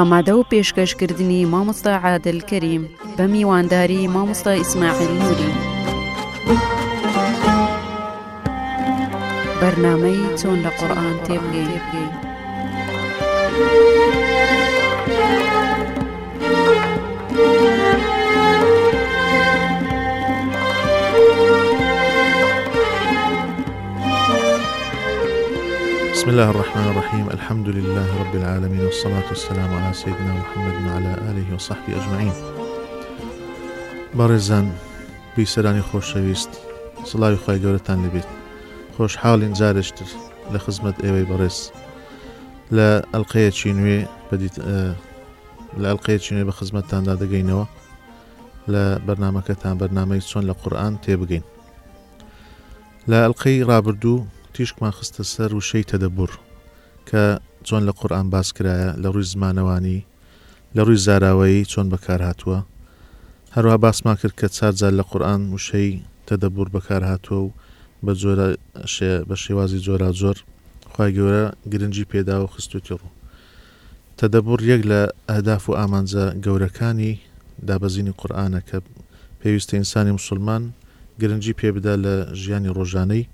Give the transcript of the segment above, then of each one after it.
ئامادە و پێشکەشکردنی مامۆستا عادل کەریم بە میوانداری مامۆستا ئیسماعیل نووری. بەرنمەی چۆن لە قورآان تێبگەی. بسم الله الرحمن الرحيم الحمد لله رب العالمين والصلاة والسلام على سيدنا محمد وعلى آله وصحبه أجمعين بارزان بیسەرانی خۆشەویست سڵاوی خی گەورەتان لەبێت خۆش حاڵین جارشتر لە خزمەت ئێوەی بەڕێز لە ئەلقەیەکی نوێ لە ئەلقەیەکی نوێ بە خزمەتتاندا دەگەینەوە لە بەرنمەکەتان بەرنمەی چۆن لە قورآن تێبگەین لە تیشکمان خستە سەر وشەی تەدەبور کە چۆن لە قورآان باس کرایە لە ڕووی زمانەوانی لە ڕووی زاراوەیی چۆن بەکار هاتووە هەروە باسمان کرد کە چارجار لە قورآن وشەی تەدەبور بەکار هاتووە و بە جۆرە بە شێوازی جۆرا زۆر خی گەورە گرنگی پێدا و خستوتی ڕوو تەدەبور یەک لە ئەهداف و ئامانجە گەورەکانی دابەزینی قورآانە کە پێویستە ئینسانی مسلمان گرنگی پێ بدا لە ژیانی ڕۆژانەی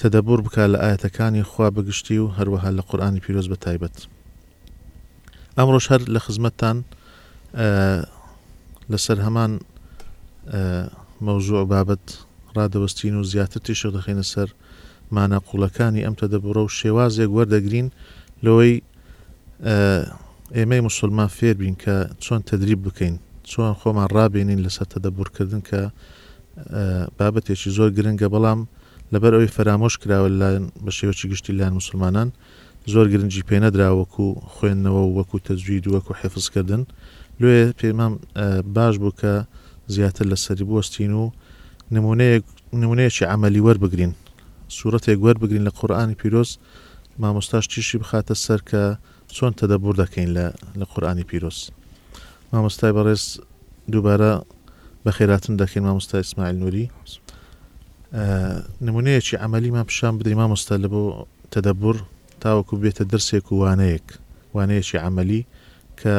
تەدەبور بکە لە ئاەتەکانی خوا بەگشتی و هەروەها لە قورآانی پیرۆز بە تایبەت. ئەمڕۆژ هەر لە خزمەتتان لەسەر هەمان مەوزوع بابەت ڕادەوەستین و زیاتر تیشە دەخینە سەر مانە قوڵەکانی ئەم تەدەبڕە و شێوازێک وەردەگرین لەوەی ئێمەی مسلمان فێر بین کە چۆن تەدریب بکەین چۆن خۆمان ڕابێنین لەسەر تەدەبورکردن کە بابەتێکی زۆر گرنگە بەڵام لەبەر ئەوی فرامۆش کراوە لایەن بە شێوەی گشتی لایەن مسلمانان زۆر گرنگی پێنەدرا وەکو خوێندنەوە و وەکو تەجوید و وەکو حفزکردن لێ پێمام ئە، باش بوو کە زیاتر لە سەری بوەستین و نمونەیەک نمونەیەکی عملی وەربگرین. سوورەتێک وەربگرین لە قورآانی پیرۆز مامۆستاش تیشی بخاتە سەر کە چۆن تەدەبور دەکەین لە لە قورآانی پیرۆز. مامۆستای بەڕێز دووبارە بە خێراتن دەکەین مامۆستا ئیسماعیل نووری. ئە، نمونەیەکی عملیمان پیشان بدەین مامۆستا لە بۆ تەدەبور تاوەکو بێتە دەرسێک و وانەیەک. وانەیەکی عملی کە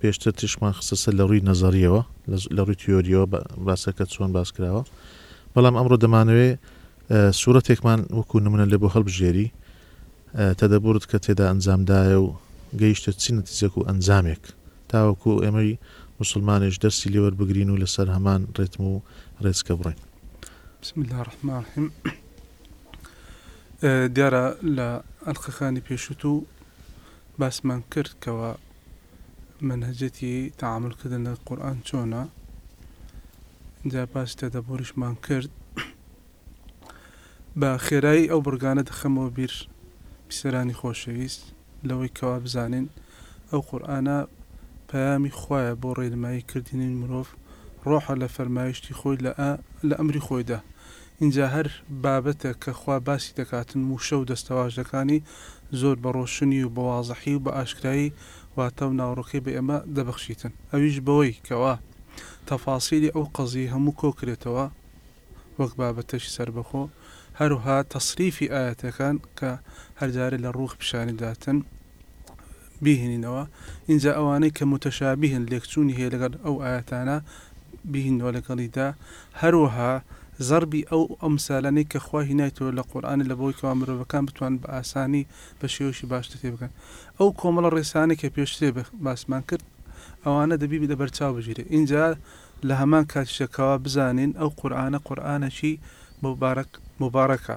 پێشتر تشمان خستە لە ڕووی نەزەریەوە لە- ڕووی تیۆریەوە باسەکە چۆن باس کراوە. بەڵام ئەمڕۆ دەمانوێت سوورەتێکمان وەکو نمونە لێ بۆ هەڵبژێری. تەدەبورت کە تێدا ئەنجامدایە و گەیشتە چی نەتیزێک و ئەنجامێک. تاوەکو ئێمەی مسلمانێش دەرسی لێوە بگرین و لەسەر هەمان ڕێتم و ڕێزکە بڕین. بسم الله الرحمن الرحیم ئە، دیارە لە ئەلقەکانی پێشوت و باسمان کرد کەەوە منهجەتی تعاملکردن لە قورآن چۆنە جا باس تەدەبوریشمان کرد بە خێرایی ئەو بڕگانە دەخەمەوە بیر پیسەرانی خۆشەویست لەوەی کەوا بزانین ئەو قورآانە پەیامی خویە بۆ ڕێنمایی کردنی مرۆڤ ڕۆحە لە فەرمایشتی خۆی لە لە ئەمری خۆیدا اینجا هەر بابەتە کە خوا باسی دەکاتن موشە و دەستەواژەکانی زۆر بە ڕۆشنی و بە وازەحی و بە ئاشکایی واتە و ناوڕۆکەی بە ئێمە دەبەخشیتن. ئەویش بەوەی کەوا. تەفاسیلی ئەو قەزی هەموو کۆکرێتەوە وەک بابەتەشی سربەخۆ هەروها تەصریفی ئاەتەکان کە هەرجارە لە ڕوخ پیشانی داتن. بیهێنینەوە. اینجا ئەوانەی کە متەشابیهن لێکچوونی هەیە لەگەڵ ئەو ئاەتانە بیهینەوە لەگەڵیدا. هەروەها زەربی ئەو ئەمسالانەی کە خوا هینایەوە لە قورآانی لە بۆی کەوا مرۆڤەکان بتوان بە ئاسانی بە شێوشی باشتر تێ بکەن. ئەو کۆمەڵە ڕێسانی کە پێشتێ باسمان کرد ئەوانە دەبی لە بەرچاو بژیرێ. اینجا لە هەمان کاتشەکەەوە بزانین ئەو قورآانە قورآانەشی مبارەک مبارەکە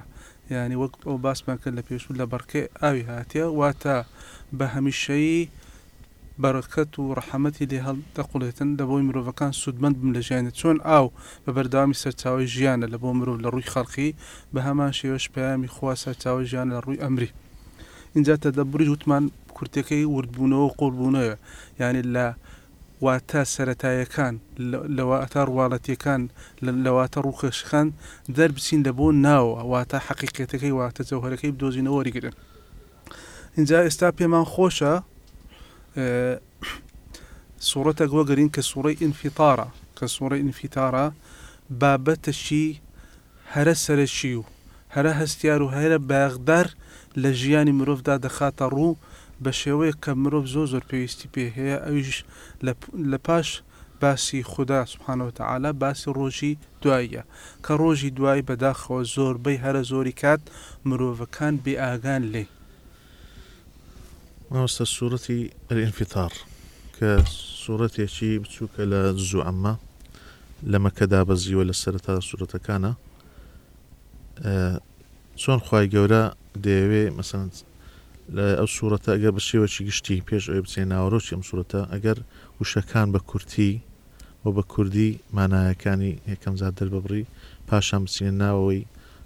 ینی وەک ئەو باسمان کرد لە پێشوو لە بەرکەی ئاوی هاتیە واتە بە هەمیشەیی بەرەکەت و ڕەحەمەتی لێ هەڵ دەقڵێتن بۆی مرۆڤەکان سوودمەند بم لە ژیانێت چۆن ئاو بە بەردامی سەرچاوی ژیانە لە بۆ مرۆڤ لە ڕووی خەڵقی بە هەمان شێوەش پامی خوا سەرچاوی ژیان لە ڕووی ئەمری. اینجا تەدەبوری وتمان کورتەکەی وردبوونەوە قۆڵبوونەوە ینی لە واتە سەتایەکان لەواتە ڕواڵەتیەکان لەواتە ڕووخەشخان دەربچین لە بۆ ناوە واتە حقیقەتەکەی واتە جەوهرەکەی بدۆزینەوە وەریگرن اینجا ئێستا پێمان خۆشە سوورەتە گوەگەرین کە سوورەی ئینفیتارە کە سوورە ئینفیتارە بابەتەشی هەرە سەرشی و هەرە هەستیار و هەرە باغدار لە ژیانی مرۆڤدا دەخاتە ڕوو بە شێوەیە کە مرۆڤ زۆ زۆر پێویستی پێ هەیە ئەویش لە پاش باسی خوددا سبحانەوە تعالا باسی ڕۆژی دواییە کە ڕۆژی دوای بەداخەوە زۆربەی هەرە زۆری کات مرۆڤەکان بێ ئاگان لێ ماوەستە سوورەتی ئەرئینفیتار کە سوورەتێکی بچووکە لە زوو ئەممە لەمەکەدا بەزیوە لە سەرتا سوورەتەکانە. چۆن خی گەورە دەیەوێ مەسەن لە ئەو سوورەتە ئەگەر بە شێوەی گشتی پێش ئەوێ بچێ ناوەڕۆکی ئەم سوورەتە ئەگەر وشەکان بە کورتی و بە کوردی مانایەکانی یەکەم زاد دەرببڕی پاشان بچینە ناوەوەی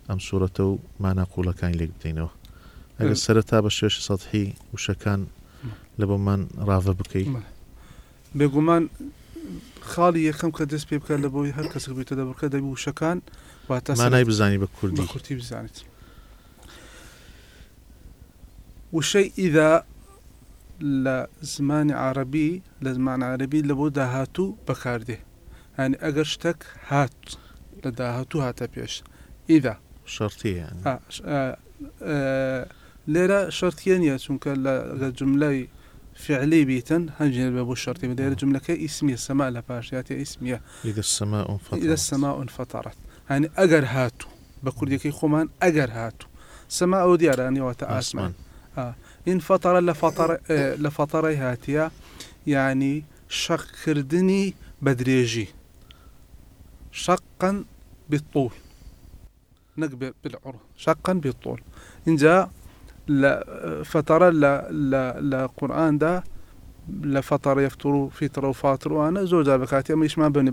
ئەم سوورەتە و ماناقولەکانی لێک بدەینەوە ئەگەر سەرەتا بە شێش سەحی وشەکان لە بۆمان ڕاوە بکەیت بێگومان خاڵی یەکەم کە دەست پێ بکە لە بۆی هەر کەسک بێتە دەبڕکە دەبی وشەکان واتە مانای بزانی بە کوردی کورتی بزانێت وشەی ئیدا لە زمانی عربی لە زمان عربی لە بۆ داهاتوو بەکاردێ هەنی ئەگەر شتێک هات لە داهاتوو هاتە پێش ئیدا شەرتی لێرە شەرتیە نیە چونکە لە جملای فعلی بیتن هەنجێن بە بۆ شەرتی بدەێرە جملەکە ئیسمیە سەما لە پاشیاتی ئیسمیە إذا السماء إذا السماء انفطرت. هەنی ئەگەر هاتوو بە کوردەکەی خۆمان ئەگەر هاتوو سەما ئەو دیارانیەوەتە ئاسمان این فترە لە لە فەتەڕی هاتیە ینی شەقکردنی بە درێژی شقا بالطول. نەک بالعڕ شقا بالطول. اینجا لە فترە لە قورآاندا لە فەتەڕ یفتر و فیترە و فاتروانە زۆر جار بکاتی ئەمە ئیشمان بنی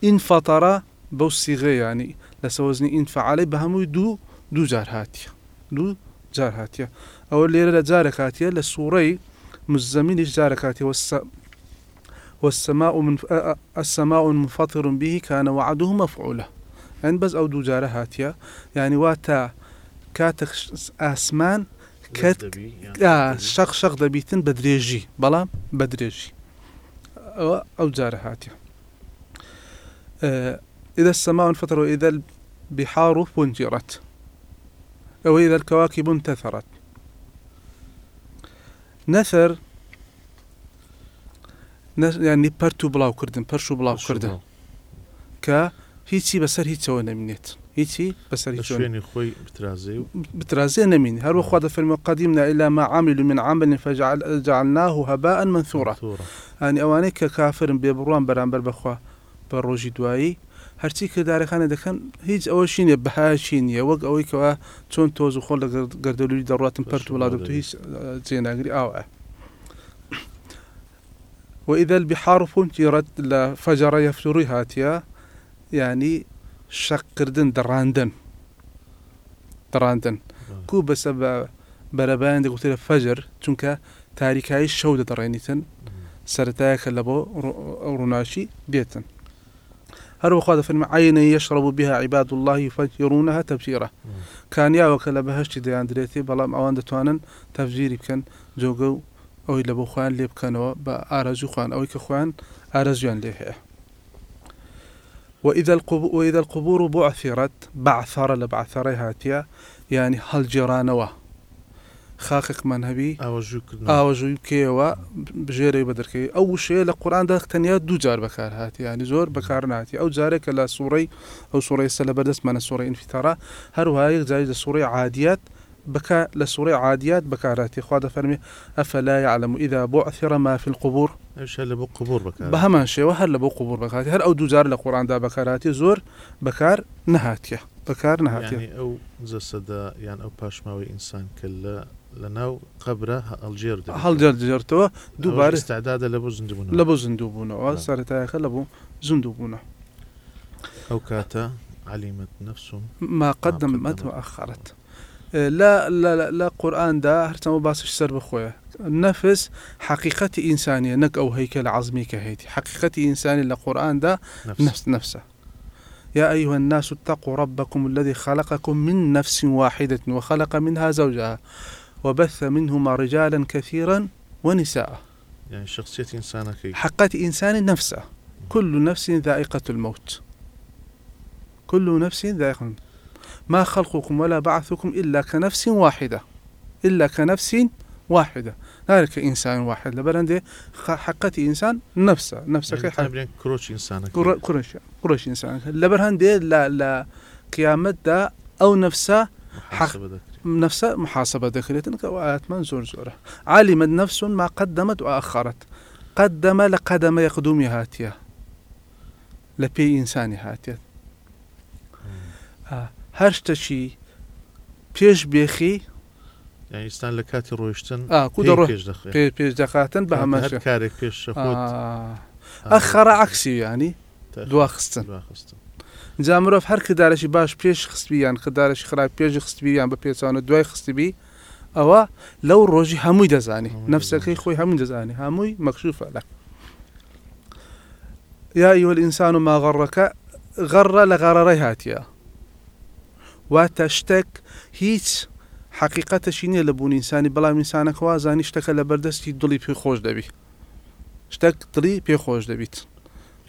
این فەتەرە بەو سیغێ ینی لە سەوزنی این فعالی بە دوو دوو جار هاتیە دوو جار هاتیە ئەوە لێرە لە جارە کاتیە لە سوورەی مزەمینیش جارە والسماء من السماء منفطر به كان وعده مفعوله يعني بس أو دوجاره هاتيا. يعني واتا كاتك أسمان كات شق شق دەبیتن بە درێژی بەڵام بە درێژی ئەو جارە هاتیە إذا السماء انفطر وإذا البحار فنجرت. أو إذا الكواكب انتثرت. نەسەر ینی پەرت و بڵاو کردن پەرش و بڵاو کردن کە هیچی بەسەر هیچەوە نەمینێت هیچی؟ بەسەر شوێنی خۆی بترازێ و؟ بترازێ نەمین هەروەخوا دەفرمە قدیمنا إلى ما عملوا من عمل فجعلناه هەباء منثورا. ئەنی ئەوانەی کە کافرن بێ بڕوان بەرامبەر بەخوا بە ڕۆژی دوایی هەرچی کردارەکانە دەکەن هیچ ئەوە شینێ بەهاشی نیە وەک ئەوەی کەەوە چۆن تۆز و خۆل لە گەردەلوی دەڕاتم پەرت وڵات هیچ جێناگری ئاوە وإذا البحار فنجرت لە فەجارە یەفتوری هاتیە ینی شەقکردن دەڕاندن دەڕاندن کو بەسە بە بەرەبیان دەگوترە فەجر چونکە تاریکایی شەو دەدەڕێنیتن سەتایەکە لە بۆ ڕووناشی بێتن هەروەخوا دەفرمە عینە یەشڕب بها عیباد الله فەجرونەها تەبسیرە کانیاوەکە لە بەهشتی دەیاندرێتی بەڵام ئەوان دەتوانن تەفزیری بکەن جۆگە و ئەوی لە بۆ خۆیان لێ بکەنەوە بە ئارەزوی خوان. ئەوەی کە خۆیان ئارەزیان لێ هەیە وإذا القبور وإذا القبور بعثرت بعثر لبعثر هاتيا يعني هل جيرانوا؟ خاقێکمان هەبی ئاوەژووکردن ئاوەژووی بکەوە بژێرەی بەدرکەی ئەو شەیە لە قورآاندا تەنیا دوو جار بەکار هاتی ینی زۆر بەکار ناتی ئەو جارێکە لە سوڕی ئەو سوڕی سە لە بەردەستمانە سوڕی ئینفیتارا هەروها یەک جاری لە سوڕی عادیات بکە لە سوڕی عادیات بەکاراتی خوا دەفەرمی ئەفەلا يعلم إذا بعثر ما في القبور؟ ئەوش لە بۆ قبور بکار بە هەمان شێوە هەر لە بۆ قوبور بەکاتی هەر ئەو دووجار لە قورآاندا بەکاراتی زۆر بەکار نەهاتیە بەکار نەهاتیە یعنی ئەو جەسەدا یان ئەو پاشماوەی ئینسان کە لە لە ناو قبرە ئەلژێر هەڵجار دەجارتەوە دووبارە استعدادە لە بۆ زندبوون لە بۆ زیندوو بوونەوە نعم. زیندوو بوونە ئەو کاتە علیمت نفسم ما قدمت قدمت. وأخرت لا لا لا, لا قرآن دا هرتمو باسش سر بخويا. نفس حقيقة إنسانية نك أو هيكل عظمي كهيتي. حقيقة إنسانية لقرآن دا نفس. نفس نفسه. يا أيها الناس اتقوا ربكم الذي خلقكم من نفس واحدة وخلق منها زوجها وبث منهما رجالا كثيرا ونساء. يعني شخصية إنسانك حقة إنسان نفسه. كل نفس ذائقة الموت. كل نفس ذائقة ما خلقكم ولا بعثكم إلا كنفس واحدة إلا كنفس واحدة. ذلك إنسان واحد. لبرندي حقة إنسان نفسه نفسك يعني حق. كروش إنسانك. كر- كرش كرش إنسان لبرهندي لا لا قيامت دا أو نفسه ذكري نفسه محاسبة ذكريتك وآيات من زور زورة. علمت نفس ما قدمت وأخرت. قدم لقدم يقدم هاتيه لبي إنسان رويشتن آه. كودا روح بيش دخل بي- بيش دقاتن بها هر ماشي كارك بيش شخوت آه. أخر عكسي يعني دوا خستن. دواخستن جا مرۆڤ هەر کردارەشی باش پێش خستبییان کردارەشی خراپ پێش خستبییان بە پێچوانە دوای خستبی ئەوە لەو ڕۆژی هەمووی دەزانی. نفسەکەی خۆی هەمووی دەزانی. هەمووی مەکشوفە لە. یا ئیوە ئینسان و ماغەڕەکە غەڕە لە غەڕەڕی هاتیە. واتە شتێک هیچ حقیقەتەشی نییە لە بوون ئینسانی بەڵام ئینسانەکە وازانی شتەکە لە بەردەستی دڵی پێ خۆش دەبی. شتێک دڵی پێ خۆش دەبیت.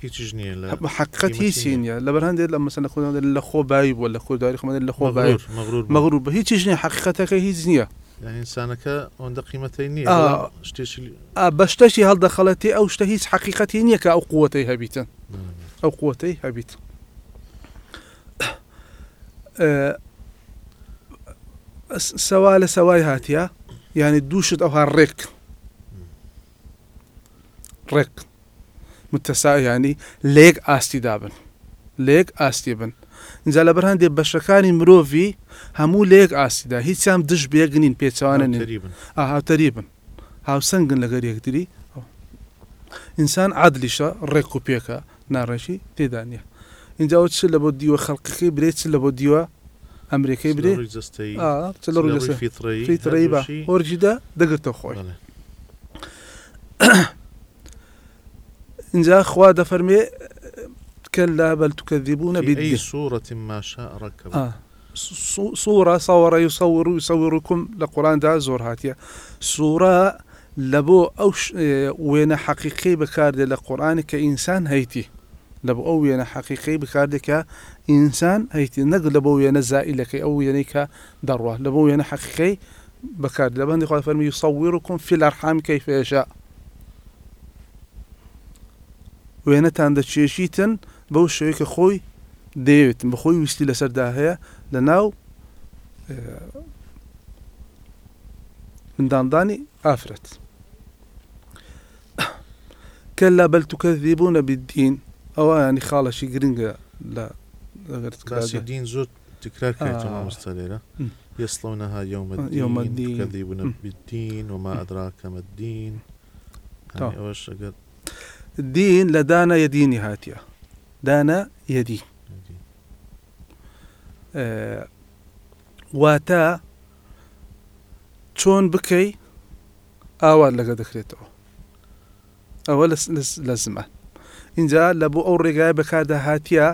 هیچ ژنیە لە حقیقت قیمەتی هیچی نییە. لە بەرهندێت لە مەسەن خۆ لە خۆ بایی بووە لە خۆداری خمە لە خۆ بایی مغرور مغرور مەغرور بە هیچیش نییە. حقیقەتەکە هیچ نییە. يعني إنسانك أوند قيمتي نية آه. شتيش ئا بە شتەشی هەڵدەخەڵەتی ئەو شتە هیچ حقیقەتی نییە کە ئەو قووەتەی هەبیتن. ئەو قووەتەی هەبیت. ئە، س- سەوا لە سەوای هاتیە یعنی دووشت ئەوها ڕێک. ڕێک. متەسا ینی لێک ئاستی دابن. لێک ئاستی بن. اینجا لە بەر هەندێک بەشەکانی مرۆڤی هەموو لێک ئاستیدا. هیچیان دش بێگنین پێچوانە ئاهاوتەری بن. هاوسەنگن لەگەر یەکتری ئینسان عادلیشە ڕێک و پێکە. ناڕێژی تێدا چ لە بۆ دیوە ئەمریکای برێ روي زستي ئا، چ لە ڕووی لەسەر فطري فیترەی بە هۆرجیدا دەگرتە خۆی بله. اینجا خوا دەفەرمێ كلا بل تكذبون في أي بالدين صورة ما شاء ركب. آه. صورة صور يصور يصوركم لقرآن دا زور هاتية صورة لبو أو ش... آه، وين حقيقي بكارد لقرآن كإنسان هيتي. لبو أو وين حقيقي بكارد كإنسان هيتي نقل لبو وين زائلك أو وين كدروة لبو وين حقيقي بكارد لبو قال فرمي يصوركم في الأرحام كيف يشاء. وێنەتان دەچێشیتن بەو شوەیە کە خۆی دەیەوێتن بە خۆی ویستی لەسەردا هەیە لە ناو آه، منداندانی ئافرەت کە لە بەلتوکەذیبوونە بدین ئەوە ینی خاڵەشی گرنگە لە باسي الدين زود تكرار كريتو آه. مستليرة. يصلونها يوم آه، الدين يوم الدين. يكذبون م. بالدين وما أدراك ما الدين. يعني أوش أقل دین لە دانا یەدینی هاتیە دانا یەدی آه، واتە چۆن بکەی ئاوات لەگە دەکرێتەوە ئەوە لە س- لە س- لە زمان اینجا لە بۆ ئەو ڕێگای بەکاردا هاتیە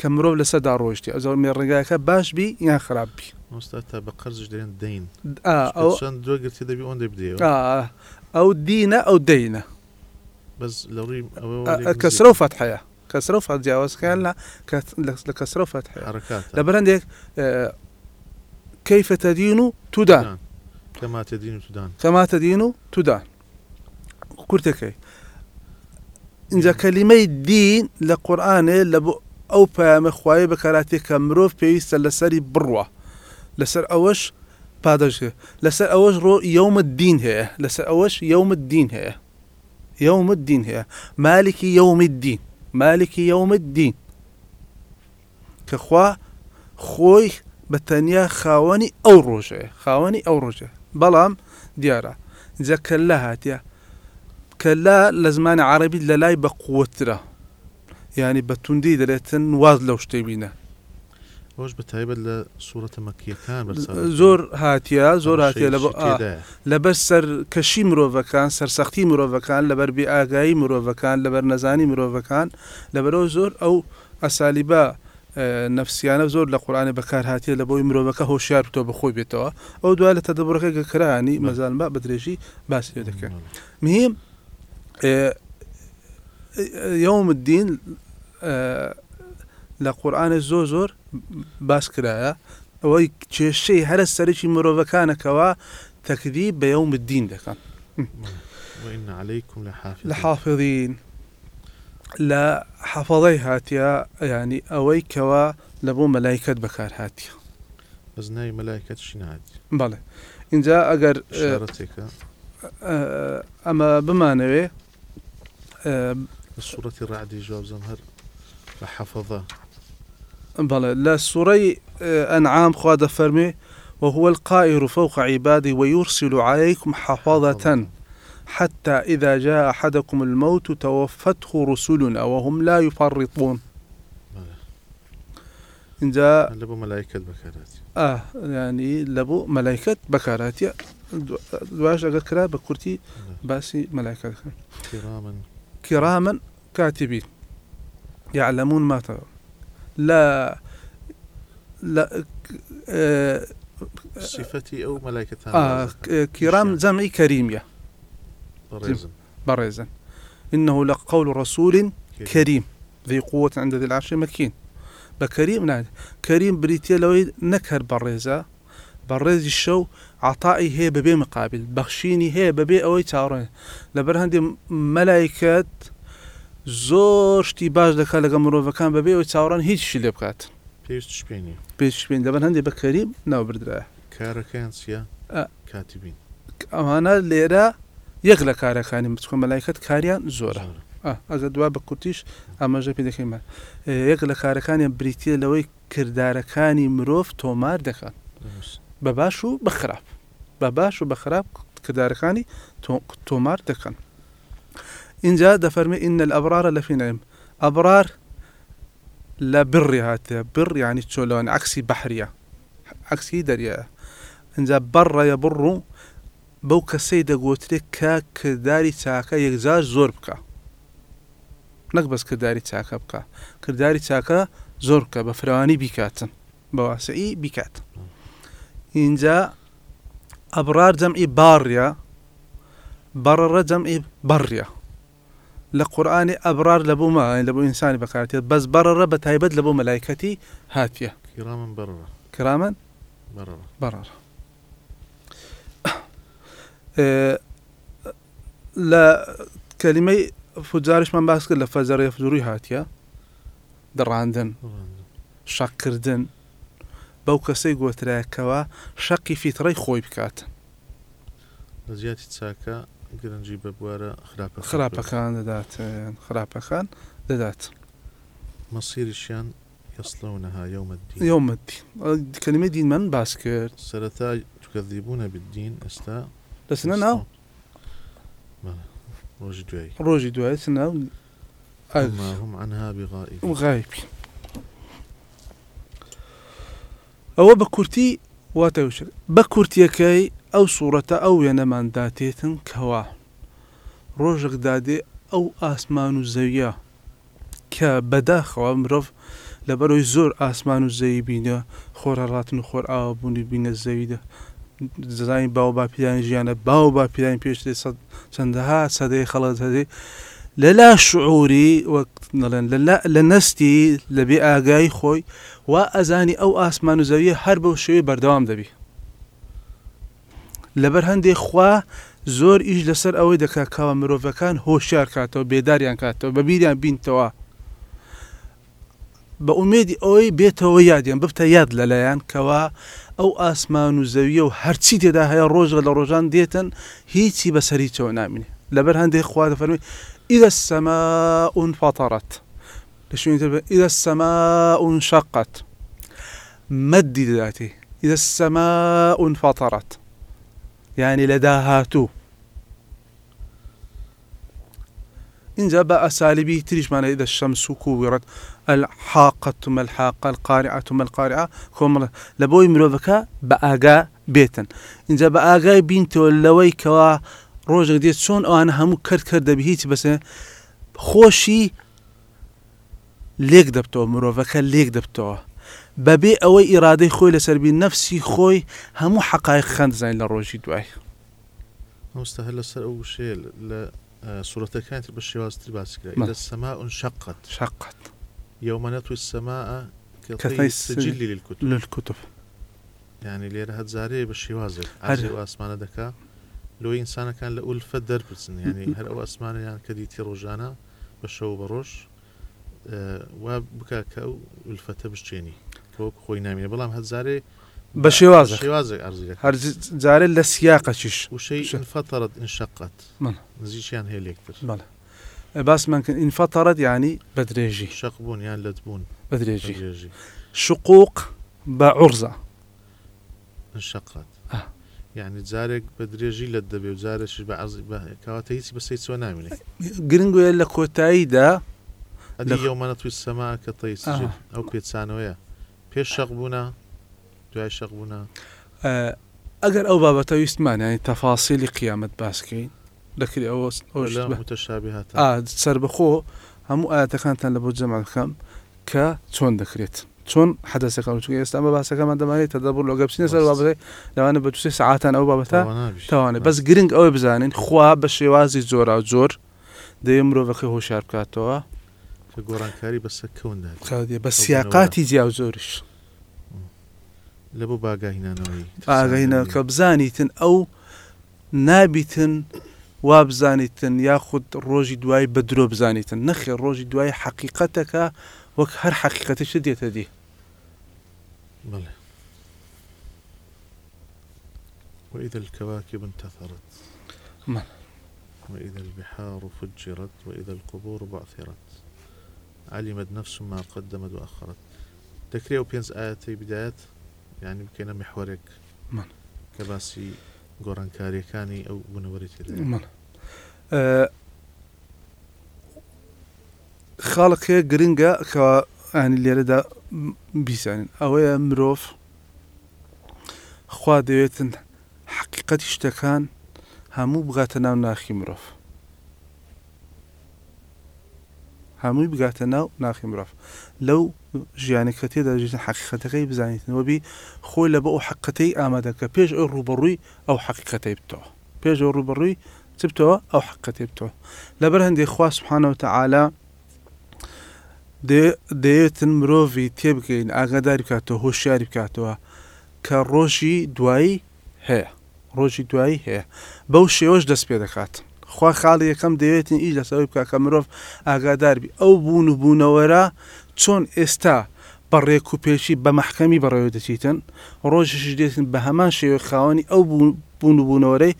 کە مرۆڤ لەسەدا ڕۆژتی ئەو مێ ڕێگایەکە باش بی یان خراپ بی مستتا بقرز دين. دين ئا، ئەو شان دو قلت دبي أون دبي ئا، ئەو دینە ئەو دەینە بس لو ريم کەسرە و فەتحەیە کەسرە و فەت جیاوازکەیان لە کە- لە کەسرە و حركات. لە بەرەندێک كيف تدين تدان؟ و تودان کەماتە دین و تودان کورتەکەی اینجا کەلیمەی دین لە قورآانێ لە بۆ ئەو پامە خوای بەکاراتێک کە مرۆڤ پێویستە لەسەری بڕوە. لەسەر ئەوەش پادەژێ لەسەر ئەوەش ڕۆ یومە دین هەیە. لەسەر ئەوەش یومە دین هەیە. یومە دین هەیە. مالکی یومی دین مالکی یومە دین کە خوا خۆی بە تەنیا خاوەنی ئەو ڕۆژەیە. خاوەنی ئەو ڕۆژە بەڵام دیارە. جە کەللا هاتیە. کەللا لە زمانی عربی لە لای بە قوترە ینی بە توندی دەرێتن واز لەو شتێ بینە ئەوش بە تایبەت لە سوورەتە مەکیەکان زۆر هاتیە زۆر هاتیە لە لەبەر سەر کەشی مرۆڤەکان سەرسەختی مرۆڤەکان لەبەر بێ ئاگایی مرۆڤەکان لەبەر نەزانی مرۆڤەکان لەبەرەوە زۆر ئەو ئەسالیبە نفسیانە زۆر لە قورآانی بەکار هااتە لە بۆی مرۆڤەکە هۆشیار بتۆ بخۆی بێتەوە ئەو دوای لە تەدەبڕەکە گەکرانی مەزان با بەدرێژی باسی دەکەن مهم یوم الدین لە قورآانە زۆر زۆر باس کرایە ئەوەی کێشەی هەرە سەرکی مرۆڤەکانەکەەوە تەکدی بە یوم الدین دەکەن عليكم لە حافظین لە حەفەڵی هاتیە ینی ئەوەی کەوا لە بۆ مەلایکت بەکار هاتیە بەزنای مەلایکت شناتی بەڵێ اینجا ئەگەر ئەمە بمانەوێ سوورەتی ڕعدی جوابزم هەر بە حەفەڵە بەڵێ لە سوورەی ئەنعام خوا دەفەرمێ وهو القائر فوق عباده ويرسل عليكم حفاظة حتى إذا جاء أحدكم الموت توفته رسلنا وهم لا يفرطون. اینجا بۆ مەلایکت بەکارات ئا ینی لە بۆ مەلایکت بەکاراتە دواش کرا بە کورتی باسی مەلایکەکە کێرامن كراما كاتبين يعلمون ما ت... لا لا آه صفتي أو ملائكة. آه كرام جمعي كريمية. بريزن. بريزا إنه لقول رسول كريم. ذي قوة عند ذي العرش مكين. بكريم نادي كريم بريتيا لو نكر بريزا. بريز الشو عطائي هي ببي مقابل بخشيني هي ببي أوي تارين لەبەر هەندێ مەلایکت زۆر شتی باش دەکات لەگە مرۆڤەکان بەبێ ئەوی چاوەڕان هیچی لێ بکات. پێویست شپێنی پێش پێین دەبەن هەندێک بەکەریم ناو بردرایە کارەکەیان چیە کاتیبین ئەمانە لێرە یەک لە کارەکانی بچکۆ مەلایکت کاریان زۆرە. ئەگە دوا بە کوتیش ئەمەژە پێ دەکەیمە یەک لە کارەکانیان بریتە لەوەی کردارەکانی مرۆڤ تۆمار دەکات. بە باش و بەخراپ بە باش و بەخراپ کردارەکانی تۆمار دەکەن اینجا دەفەرمی ئین الأبرار لە فینەیم ئەبرار لە بڕی هاتێ بڕ ینی چۆلۆن عکسی بەحریە عکسی دەریە اینجا بەڕڕە بڕ و بەو کەسەی دەگوترێت کە کردداری چاکە یەکجار زۆر بکە نەک بەس کردداری چاکە بکە کردداری چاکە زۆر بکە بە فراوانی بیکاتن بەواسەئی بیکات اینجا ئەبرار جەمئی باڕە بەڕە جەمئی بەڕە لە قورآانی ئەبرار لە بوو ماین لە بۆ ئینسانی بەکاتێت بەس بەڕە بە تایبەت لە بۆ مەلایکەتی هاتیە کرامن بەڕ کرامن بەڕ لە کەلیمەی فجارشمان باس کرد لە فەزەڕێ فزوری هاتیە دەڕاندن شەقکردن بەو کەسەی گۆترایەکەوە شەقی فیتڕی خۆی بکات. زیاتی چاکە گرنگجی بە بوارە خراپە خراپەکان دەدات خراپەکان دەدات. مەسیریشیان يصلونها يوم الدين يوم الدين كلمة دين من باسكر سرتا تكذبون بالدين استا لسنا ناو؟ روجي دواي روجي دواي سنا وما هم عنها بغائبين غايبين ئەوە بە کورتی واتەوش بە کورتیەکەی ئەو سوورەتە ئەو وێنەمانداتێتن کەوا. ڕۆژێک دادێ ئەو ئاسمان و زەویە کە بەداخەوە مرۆڤ لەبەرەوەی زۆر ئاسمان و زەوی بینە خۆرەڕاتن و خۆر ئاوابوونی بینە زەویدە زانی باو باپیدانی ژیانە باو باپیدانی پێش چەندەها سەدەی خەڵەت هەدێ. لەلا شعوری وەک لە نستی لە بێ ئاگای خۆی وا ئەزانی ئەو ئاسمان و زەویە هەر بەو شێوەی بەردەوام دەبی. لەبەر هەندێک خوا زۆر ئیش لەسەر ئەوەی دەکا کاوە مرۆڤەکان هۆشیار کاتەوە بێداریان کاتەوە بە بیریان بینتەوە. بە ئومێدی ئەوەی بێتەوە یادیان ببتە یاد لەلایەن کەوا ئەو ئاسمان و زەویە و هەرچی تێدا هەیە ڕۆژە لە ڕۆژان دێتن هیچی بەسەریچەوە نامینێ. لەبەر هەندێک خوا دەفەرمی إذا السماء انفطرت لشوين إذا السماء انشقت. مد ذاتي؟ إذا السماء انفطرت. يعني لداهاتو إنجا بقى سالبي تريش معنا إذا الشمس كورت الحاقة ما الحاقة القارعة ما القارعة كوم لبوي مروفكا بأجا بيتن. إنجا بأجا بينتو لوي كوا ڕۆژێک دێت چۆن ئەوانە هەموو کرد کرد دەبی هیچ بەسێ خۆشی لێک دەبتەوە مرۆڤەکە لێک دەبتەوە بەبێ ئەوەی ئیرادەی خۆی لەسەربی نەفسی خۆی هەموو حقای خەندزین لە ڕۆژی دوای ئەوستا هەر لەسەر ئەو شێ لە سوورەتەکانی بە شێوازتر باسکرا. لە سەما شقت شقت. يوم نطوي السماء كطي كطي السجل. السجل للكتب. للكتب. يعني لێرە هەتزارەیە بە شێوازێک هەر- ئاسمانە دەکا لۆی ئینسانەکان لە ئولفە دەربچن ینی هەر ئەو ئەسمانیان کە دیتی ڕۆژانە بە شەو بە ڕۆژ وا بکە کە ئەو ولفەتە بشتێنی وەک خۆی نامینە. بەڵام هەزارێ بە شێوازە. شێوازێک ئەرزیەکە هەر جارێت لە سیاقەچیش وشەی ش- فەتەرت انشقت من. نزیشیان هەیە لێکتر. بەڵێ باسمان کرد ئینفەتەرەت ینی بە درێژی شەق بوون یان لەت بوون. بە درێژی درێژی شقوق بە عورزە انشقت آه. يعني جارێک بە درێژی لە دەبێ و جارێکش بە عزی کەواتە هیچی بەسی لە کۆتاییدا ئەدی لە- یومەە توی سەما کە تەی سجل ئەو پێچانەوەیە پێش شەق بوونە دوای شەق بوونە ئە، ئەگەر ئەو بابەتە ویستمانیانی تەفاسیلی قیامەت باسکەین دەکری ئەوە لە متەشابی هاتە سەر بەخۆ هەموو ئاەتەکانتان لە بۆ جەمە بکەم کە چۆن دەکرێت چۆن حدەسەکان چونکە ئێستا بە باسەکەمان دەمانێت تەدەبوو لەگە بچینە سەر بابەتەی لەوانە بە دوسێ سعاتان ئەو بابەتە تاوانێت بەس گرنگ ئەوە بزانین خوا بە شێوازی زۆرا زۆر دەیە مرۆڤەکە هۆشار بکاتەوە کە گۆڕانکاری بەسە کەوندا کاودێ بە سیاقاتی جیاو زۆریش لە بۆ باگاهینانەوەی ئاگەینە کە بزانیتن ئەو نابیتن وا بزانیتن یاخود ڕۆژی دوای بە درۆ بزانیتن. نەخێ ڕۆژی دوای حقیقەتەکە وەک هەر حقیقەتش دێتە دی. وإذا الكواكب انتثرت. وإذا البحار فجرت. وإذا القبور بعثرت. علمت نفس ما قدمت وأخرت. تكريو بينز آياتي بدايات؟ يعني بكينا محورك من. كباسي کاریەکانی ئەو بوونەوەری تێدا من؟ خاڵکێ گرنگە کە ئانی لێرەدا بیسانین ئەوەیە مرۆڤ خوا دەوێتن حقیقەتی شتەکان هەموو بگاتە ناو ناخی مرۆڤ هەمووی بگاتە ناو ناخی مرۆڤ لەو ژیانێکە تێدا ژێتن حقیقەتەکەی بزانیتنەوەبی خۆی لە بە ئەو حقەتەی ئامادەکە پێش ئەو ڕوبەڕووی ئەو حقیقەتەی بتەوە. پێش ئەو ڕوبەڕووی چبتەوە ئەو حقەتێ بتەوە. لەبەر هەندێک خوا سبحانەوە تەعالا دەیەتن مرۆڤی تێبگەین ئاگاداری بکاتەوە هۆشیاری بکاتەوە کە ڕۆژی دوایی هەیە. ڕۆژی دوایی هەیە. بەو شێوەش دەست پێ دەکات. خوا خاڵی یەکەم دەوێتن ئیش لەسەوەی بکە کە مرۆڤ ئاگاداربی ئەو بوون و بوونەوەرە چۆن ئێستا بە ڕێک و پێشی بە محکەمی بەڕێوە دەچیتن ڕۆژش دێتن بە هەمان شێوە خاوەنی ئەو بوون و بوونەوەرەی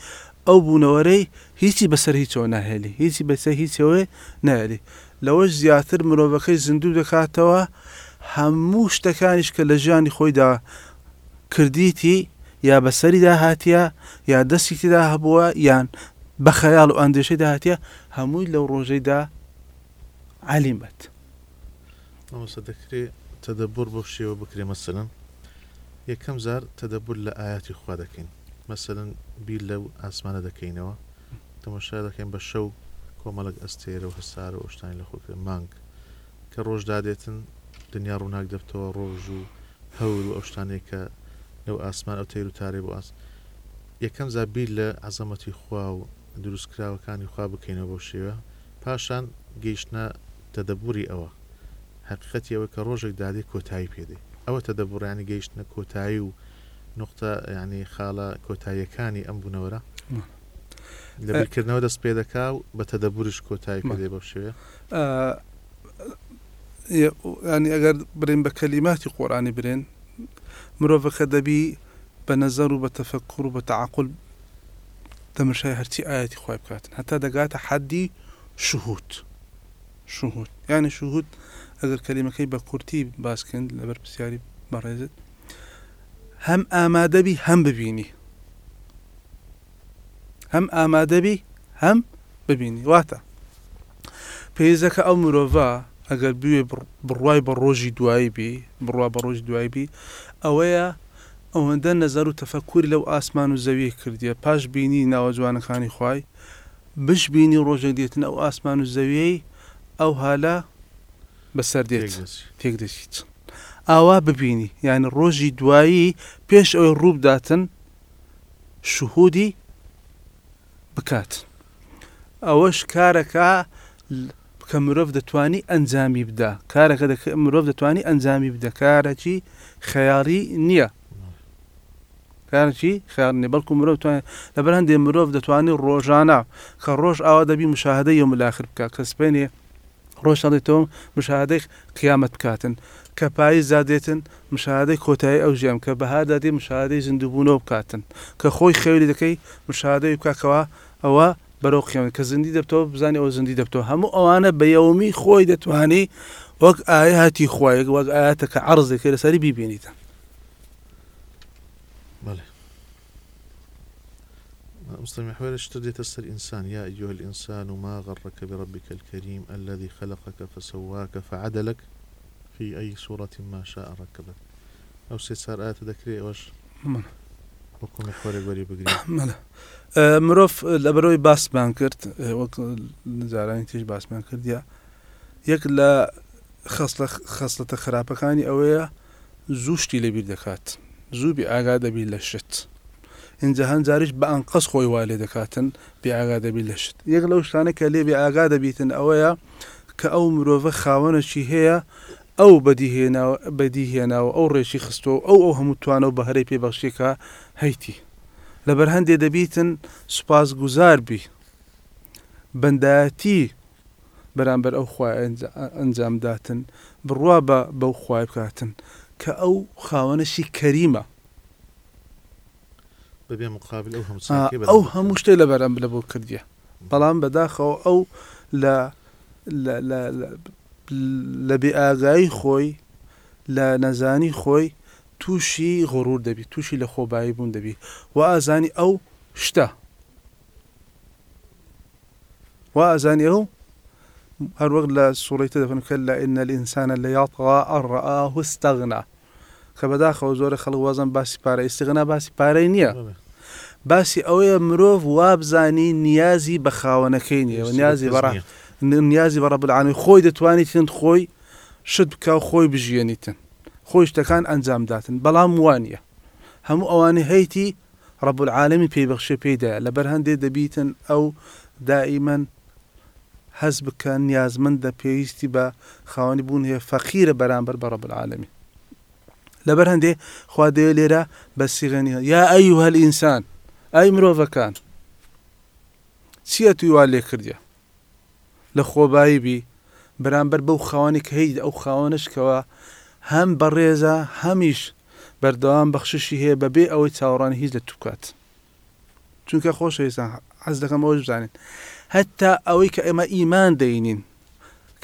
ئەو بوونەوەرەی هیچی بەسەر هیچەوە ناهێلی هیچی بەسەر هیچەوەی نایلی لەوەش زیاتر مرۆڤەکەی زیندوو دەکاتەوە هەموو شتەکانیش کە لە ژیانی خۆیدا کردیتی یا بەسەریدا هاتیە یا دەستی تدا هەبووە یان بە خەیاڵ و ئەندێشەی داهاتە هەمووی لەو ڕۆژەیدا علیمەت ئەوسە دەکرێت تەدەبور بۆ شێوە بکرێ مەسەن یەکەم زار تەدەبور لە ئاياتی خوا دەکەین. مەسەن بیر لەو ئاسمانە دەکەینەوە. تەمەشا دەکەین بە شەو کۆمەڵک ئەستێرە و هەسارە و شتانی لە خۆکرد مانگ. کە ڕۆژدا دێتن دنیا ڕووناک دەبتەوە ڕۆژ و هەور و ئەو شتانێک کە لەو ئاسمان ئەو تیر و تارێ بۆ ئاس. یەکەم زابیر لە عزەمەتی خوا و دروستکراوەکانی خوا بکەینەوە بۆ شێوە پاشان گەیشتە تەدەبوری ئەوە حقیقەتی ئەوە کە ڕۆژێک دادێ کۆتایی پێدێ ئەوە تەدەبڕیانی گەیشتە کۆتایی و نقطە ینی خاڵە کۆتاییەکانی ئەم بوونەوەرە نعم. لە بیرکردنەوە دەست پێ دەکا و بە تەدەبورش کۆتایی نعم. پێدێ بە شێوێ آه، ي- يعني ئەگەر برین بە کەلیماتی قۆرانی برێن مرۆڤەکە دەبی بە نەزەر و بە تەفەکر و بە تعاقل دەمرشای هەرچی ئاەتی خۆی بکاتن هەتا دەگاتە حەدی شهوت شهوت یعنی شهوت ئەگەر کەلیمەکەی بە کورتی باسکن لەبەر پرسیاری بەڕێزت هەم ئامادەبی هەم ببینی هەم ئامادەبی هەم ببینی واتە پێیزەکە ئەو مرۆڤ ئەگەر بوێ بڕ- بڕوای بە ڕۆژی دوایی بی بڕوا بە ڕۆژی دوایی بی ئەوەیە ئەوەندە نەزەر و تەفەکووری لەو ئاسمان و زەوی کردیە. پاش بینی ناوە جوانەکانی خوای بش بینی ڕۆژێک دێتن ئەو ئاسمان و زەویەی ئەو حالە بەسەر دێت. تێک دەچیت ئاوا ببینی یعنی ڕۆژی دوایی پێش ئەوی ڕوو بداتن شهودی بکات. ئەوەش کارەکە کە مرۆڤ دەتوانی ئەنجامی بدا. کارەکە مرۆڤ دەتوانی ئەنجامی بدە کارەکی خەیاڵی نییە. کارێکی خیار نیە بەڵکو مرۆڤ لەبەر هەندێک مرۆڤ دەتوانێت ڕۆژانە. کە ڕۆژ ئاوا دەبی مشاهدەی یوم ملاخر بکە کە سپێنێ ڕۆژ دەڵێتەوە مشاهدەی قیامەت بکاتن. کە پایی زادێتن مشاهدەی کۆتایی ئەو ژیان کە بەهادادی مشاهدەی زیندوبوونەوە بکاتن. کە خۆی خێوری دەکەی مشاهدەی بکاکەوە ئەوە بەرەو قیامەت. کە زندی دەبتەوە بزانانی ئەو زندی دەبتەوە. هەموو ئەوانە بە یەومی خۆی دەتوانی وەک ئاياتی خۆی وەک ئاەتەکە عرضێکی لەسەری بیبینیتە. مستمع محور اشتديت السر إنسان. يا أيها الإنسان ما غرك بربك الكريم الذي خلقك فسواك فعدلك؟ في أي صورة ما شاء ركبك؟ أو سيسار آيات ذكري وش؟ محور الوري بقري مەلا ئە، مرۆڤ لەبەرەوەی باسمان کرد ئە، وەک نزارانی تێش باسمان کردیا یەک لە خەسلە خەسلەتە خراپەکانی ئەوەیە زوشتی لەبیر دەکات زوو بی ئاگا دەبی لە شت اینجا هەنجاریش بە ئەنقەس خۆی وا لێ دەکاتن بی ئاگا دەبی لە شت. یەک لەو شتانە کە لێ بێ ئاگا دەبیتن ئەوەیە کە ئەو مرۆڤە خاوەنەشی هەیە ئەو بەدیهێناوە ئەو ڕێژی خستۆ ئەو ئەو هەموو توانە و بەهرەی پێبەخشیێکە هەیتی. لەبەر هەندێ دەبیتن سوپاس گوزار بی. بەندایەتی بەرامبەر ئەو خوای ئەنج- ئەنجامداتن بڕوا بە بەو خوای بکاتن کە ئەو خاوەنەشی کەریمە. ببيع مقابل أو هم آه، ئەو هەموو شتێ لە بەرەم لە بۆ کردیە بەڵام بەداخەوە ئەو لە لە بێ ئاگایی خۆی لە نەزانی خۆی تووشی غڕور دەبی تووشی لە خۆبایی بوون دەبی و ئازانی ئەو شتە و ئازانی ئەو هەروەک لە سوڕیتە دەفنکە لە ئینە ئینسانە لە یاڵغا ئەڕە هستەغنا کە بەداخەوە زۆرە خەڵک وازم باسی پارە ئیسیغنا باسی پارەی نییە باسی ئەوەیە مرۆڤ وابزانی نیازی بە خاوەنەکەی نیە نیازی بەڕ نیازی بە ڕەبلعاانی خۆی دەتوانیت هند خۆی شت بکە خۆی بژێنیتن خۆی شتەکان ئەنجامداتن بەڵام وانە هەموو ئەوانەی هەیتی ڕەبولعاالمی پێبەخشێ پێدایە لەبەر هەندێک دەبیتن ئەو دائیمەن هەز بکەن نیازمەندە پێویستی بە خاوەنی بوون هەیە فەقیرە بەرامبەر بە ڕەبولعاالمی لەبەر هەندێ خوا دەوێ لێرە بە سیغەنی یا ئەی هەل ئینسان ئەی مرۆڤەکان چییە توی وا لێ کردە لە خۆبایی بی بەرامبەر بەو خاوەنی کە هەیە ئەو خاوەنشکەوە هەم بەڕێزە هەمیش بەردەوام بەخششی هەیە بەبێ ئەوەی چاوەڕانی هیچ لە توکات چونکە خۆش ئێستا حەز دەکەم ئەوش بزانین. هەتا ئەوەی کە ئێمە ئیمان دەینین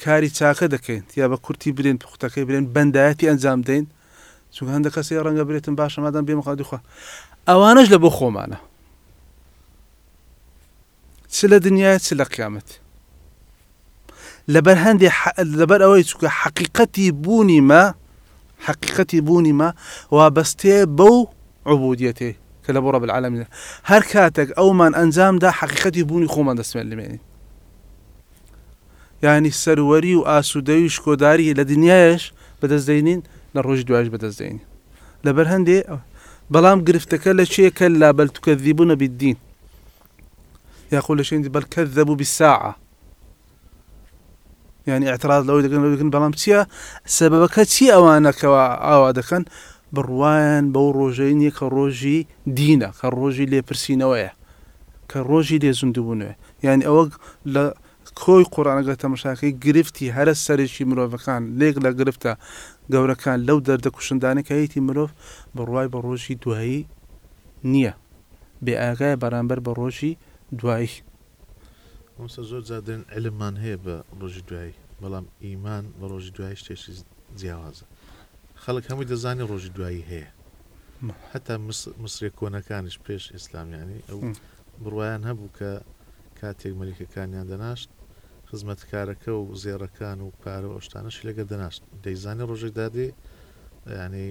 کاری چاکە دەکەین یا بە کورتی برێن پختەکەی برێن بەندایەتی ئەنجام دەین چونکە هەندە کەسی ڕەنگە برێتن باشە مادەم بێ مخادیخوا ئەوانش لە بۆ خۆمانە. چ لە دنیای چ لە قیامەت لەبەر هەندێ لەبەر ئەوەی چکە حقیقەتی بوونی مە حقیقەتی بوونی مە وابەستێ بەو عبودیەتێ کە لە بۆ ڕە العالمین هەر کاتێک ئەومان ئەنجامدا حقیقەتی بوونی خۆمان دەسمێن لێمێنین ینی سەروەری و ئاسوودەوی شکۆداری لە دنیاش بەدەستدەینین لە ڕۆژی دوایش بەدەستدەین لەبەر هەندێ بەڵام گرفتەکە لە چێکە لا لە شوێنی بەل كذبوا بالساعة. يعني اعتراض لەوەی دەکەن دەکەن بەڵام چییە سەبەکە چی ئەوانەکەەوە ئاوا دەکەن بڕوایان بەو ڕۆژەی نییە کە ڕۆژی دینە کە ڕۆژی لێپرسینەوەیە کە ڕۆژی لێ زوندبوونەوە یعنی ئەوە لە کۆی قۆرانەگە تەمەشاکەی گرفتی هەرە سەرێکی مرۆڤەکان لێک لە گرفتە گەورەکان لەو دەردە کوشندانێکە هەیەی مرۆڤ بڕوای بە ڕۆژی دوایی نییە بێ ئاگایە بەرامبەر بە ڕۆژی دوایی ئەمسە زۆر زادن علممان هەیە بە ڕۆژی دوایی. بەڵام ئیمان بە ڕۆژی دوای شتێکی جیاوازە. خەڵک هەمووی دەزانی ڕۆژی دوایی هەیە. م. حتا مسرێ کۆنەکانش پێش ئیسلامیانی. ئەو. بڕوایان هەبوو کە کاتێک مەلیکەکانیان دەناشت خزمەتکارەکە و زێڕەکان و پارە و شتانەش لەگە دەناشت. دەیزانانی ڕۆژێک دادێ ینی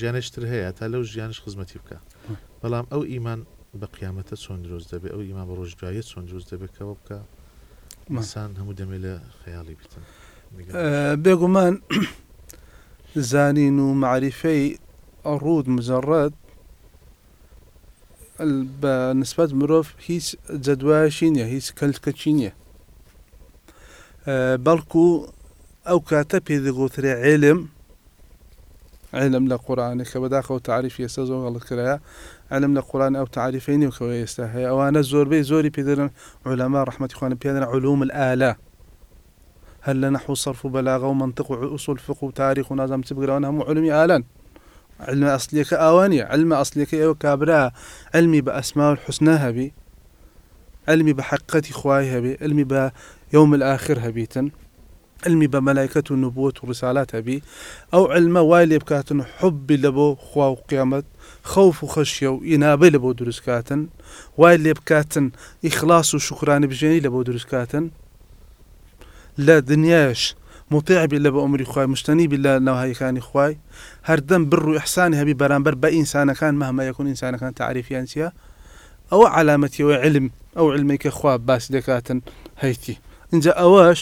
ژیانشتر هەیە تا لەو ژیانش خزمەتی بکە. بەڵام ئەو ئیمان بە قیامەتە چۆن دروست دەبێت ئەو ئیمان بە ڕۆژ دوایە چۆن دروست دەبێتەوە بکە؟ ما. ئینسان هەموو دەمێت لە خەیاڵی بتن آه، بێگومان زانین و معریفەی ڕوود مزەڕەت بە نسبەت مرۆڤ هیچ جەدوایشی نییە هیچ کەلکەچی نییە. آه، بەڵکو ئەو کاتە پێدەگوترێ علم علم لە قورآانی کە بەداخەوە تعریفی ئێستا زۆر غەڵکرایە علم لە قورآن ئەو تعریفی نیوکەوە ئێستا هەیە ئەوانە زۆربەی زۆری پێدەرن علەما ڕحمەتی خوانە پێدەن علوم الآلة. هل لە صرف و بەلاغە و منطق و ئوسول فقه و تاریخ و نازام چ بگرەوە هەموو علمی ئالان علم ئەسلیەکە ئەوانە علم ئەسلیەکە ئێوە کابرا علمی بە ئەسما الحسنە هەبی بە حقەتی خوای علمی بە الآخر هەبیتن علمی بە مەلایکەت و نبوت و ڕسالات هەبی ئەو علمە وای لێ بکاتن حبی لە بۆ خوا و قیامەت خەوف و خەشیە و ئینابەی لە بۆ دروستکاتن وای لێ بکاتن ئیخلاص و شکرانی بژێنی لە بۆ دروستکاتن لە دنیاش مطیعبی لە بە عمری خوای مشتنی بی لە ناوهایەکانی خوای هەردەم بڕ و ئەحسانی هەبی بەرامبەر بە ئینسانەکان مەهمە یەکون ئینسانەکان تعریفیان چیە ئەوە علامەتیەوە علم ئەو علمێکە خوا باس دەکاتن هەیتی اینجا ئەوەش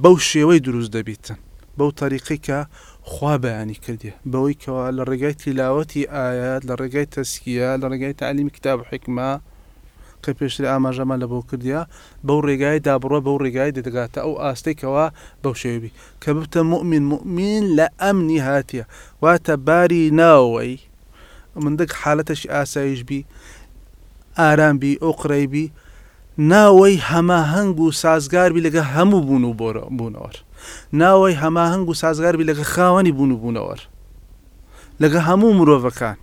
بەو شێوەی دروست دەبیتن. بەو تەریقی کە خوا بەیانی کردی. بەوەی کەوا لە ڕێگای تیلاوەتی ئايات لە ڕێگای تەسکیە لە ڕێگای تعلیمی کتاب و حکمە کە پێشتری ئاماژەمان لە بۆ کردیا بەو ڕێگای دابڕۆ بەو ڕێگای دەدەگاتە ئەو ئاستێکەوە بەو شێوی کە بتە مؤمن مؤمن لە ئەمنی هاتیە. واتە باری ناوەی مندک حالەتەش ئاسایش بی ئارام بی ئەو قڕیبی ناوەی هەماهەنگ و سازگاربی لەگە هەموو بوون و بۆرە بوونەوە ناوەی هەماهەنگ و سازگاربی لەگە خاوەنی بوون و بوونەوە لەگە هەموو مرۆڤەکان.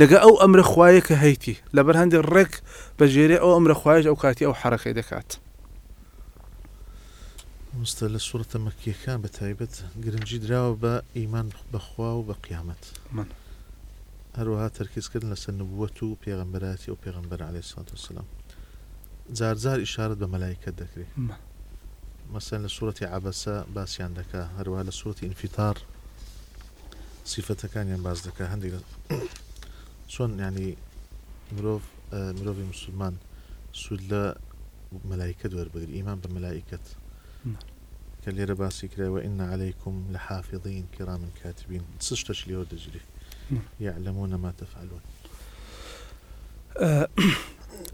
لەگە ئەو ئەمرە خوایە کە هەیتی. لەبەر هەندێک ڕێک بە ژێرێ ئەو ئەمرە خوایش ئەو کاتی ئەو حرەکەی دەکات. مستە لە سوورەتە مەکیەکان بە تایبەت. گرنگجی دراوە بە ئیمان بەخوا و بە قیامەت. هەروەها تەرکیزکردن لەسەر نبووەت و پێغمبەراتی و پێغمبەر عليه سات وسلام جارجار ئیشارت بە مەلایکت دەکرێت من. مەسەن لە سوورەتی عبەسە باسییان دەکا هەروە لە سوورەتی ئینفیتار سیفەتەکانیان باز دەکە هەندێک چۆن ینی مرۆڤ آه، مرۆڤی مسلمان سوود لە مەلایکە دوەربگری ئیمان بە مەلایکت نعم. کە لێرە باسی کرایەوە ئین عەلەیکم لە حافظین کرامن کاتبین دەجری نعم. يعلمون ما تفعلون. ئە،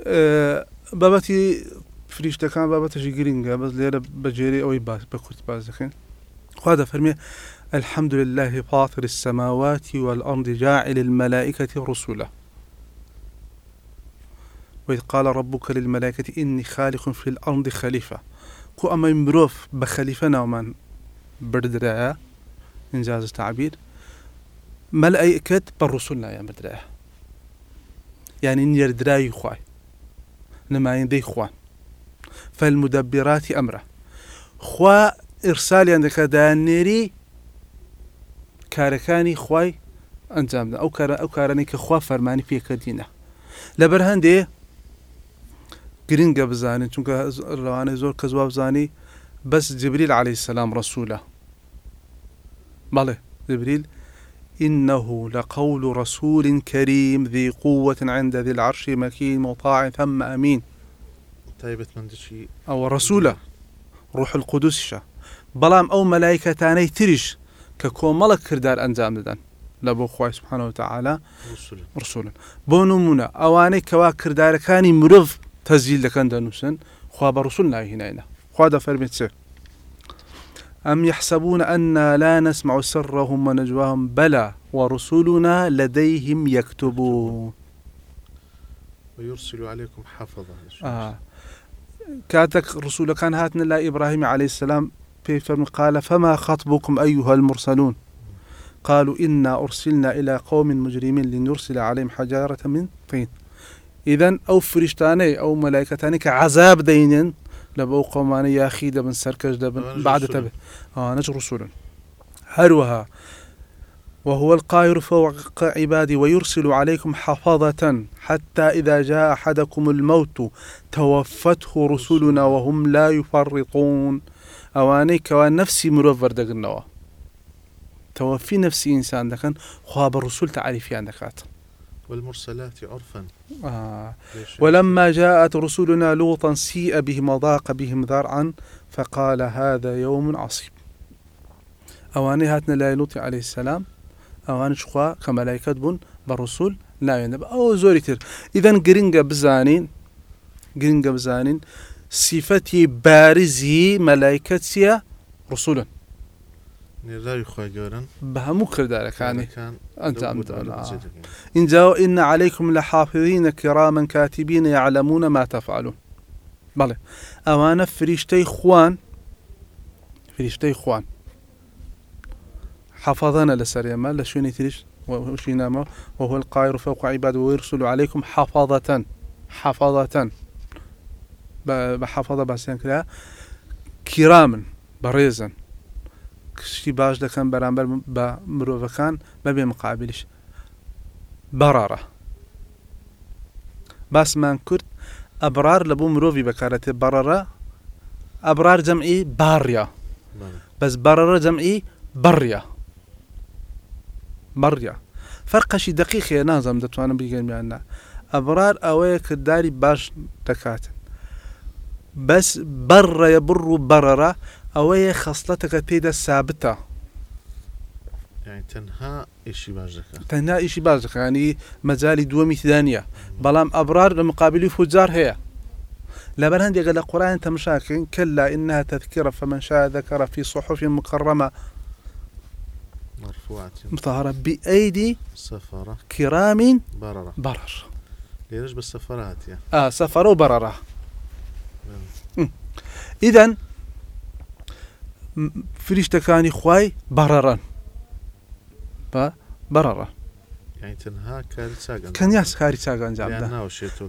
ئە، بابەتی فریشتەکان بابەتەشی گرینگە بەس لێرە بەجێری ئەوەی باس بە کورت باز دەکەین. خوا دەفەرمێ الحمد لله فاطر السماوات والأرض جاعل الملائكة رسلا وإذ قال ربك للملائكة إني خالق في الأرض خليفة. كو أما مروف بخليفة نومان بردرايا إنجاز التعبير ملائكة بالرسل يا بردرايا يعني نيردراي خواي نمايندەی خوان فالمدبرات ئەمرە خوا ئرسالیان دەکە دانێری کارەکانی خوای ئەنجامدا ئەو کارە ئەو کارانەی کە خوا فەرمانی پێکردینە لەبەر هەندێ گرنگە بزانین چونکە کە زوا بزانی بەس جبریل عليه السلام رسوله. بەڵێ جبريل إنه لقول رسول كريم ذي قوة عند ذي العرش مكين مطاع ثم أمين. تایبەت مندشی أو رسولة روح القدس شا بلام أو ملائكة تاني تريش ككوملك كردار أنجام ددن. لبو خوای سبحانه وتعالى رسول رسولا بۆ نمونە ئەوانەی کەوا کردارەکانی مرۆڤ تەزیل دەکەن دەنووسن خوا بە ڕسول ناهینایە خوا دەفەرمێت چێ أم يحسبون أنا لا نسمع سرهم ونجواهم؟ بلى ورسلنا لديهم يكتبون. ويرسل عليكم حفظة آه. كاتك رسول كان هاتنا لا إبراهيم عليه السلام. قال فما خطبكم أيها المرسلون؟ قالوا إنا أرسلنا إلى قوم مجرمين لنرسل عليهم حجارة من طين. إذا أو فرشتاني أو ملائكتاني كعذاب دينين لبو قوماني يا أخي دبن سركش دبن ونجر بعد. تبه آه نجر رسولا. هروها. وهو القاهر فوق عبادي ويرسل عليكم حفظة حتى إذا جاء أحدكم الموت توفته رسلنا وهم لا يفرطون. أواني كوان نفسي مروفر دقنوا. توفي نفسي إنسان دكان خواب الرسول تعريفي عندك والمرسلات عرفا. آه. ولما جاءت رسلنا لوطا سيء بهم وضاق بهم ذرعا فقال هذا يوم عصيب. أواني هاتنا لا لوط عليه السلام. أواني شخوا كملائكة بون بالرسول لا ينب. أو زوري تر إذا قرنجا بزانين قرنجا بزانين صفتي بارزي ملائكة رسولا. يعني لا يخوى جورا بهمو كردالك يعني كان أنت لو أنت بدنا آه. نزيدك يعني. إن جاءوا إن عليكم لحافظين كراما كاتبين يعلمون ما تفعلون. بلى أوانا فريشتي خوان. فريشتي خوان. حفظنا لسريما لشوني تريش وشينا ما وهو القاهر فوق عباده ويرسل عليكم حفظة حفظة بحفظة باسيان كلا كراما بريزا شي باش دكان برامبر بمروفكان ما بين مقابلش. بەڕارە. باسمان کورد ئەبرار لە بوو مرۆڤی بەکارەتێ بەڕەرە ئەبرار جەمعی باڕە. بەس بەڕەرە جەمعی بڕە بڕە فەرقەشی دقیقێ نازەم دەتوانم بیگەمیاننا ئەبرار ئەوەیە کردداری باش دەکاتن. بەس بەڕەیە بڕ و بەڕەرە ئەوەیە خەستەتەکە پێدا سابتە يعني تنها إشي باش تەنها ئیشی دەکانی مەجای دووەمی تدانە بەڵام ئەبرار لە مقابلی فوجار هەیە. لەبەر هەندێکە لە قورآن تەمشاکەین كلا إنها تذكرة فمن شاء ذكر في صحف مكرمة. مرفوعة مطهرة بأيدي سفرة. كرام بررة. برر. ليش بالسفرات يا؟ آه سفر وبررة. إذا فریشتەکانی خوای بەڕەرن بە يعني كارثة کەنیاس کاری چاگەنجامدا يعني ناوشيتو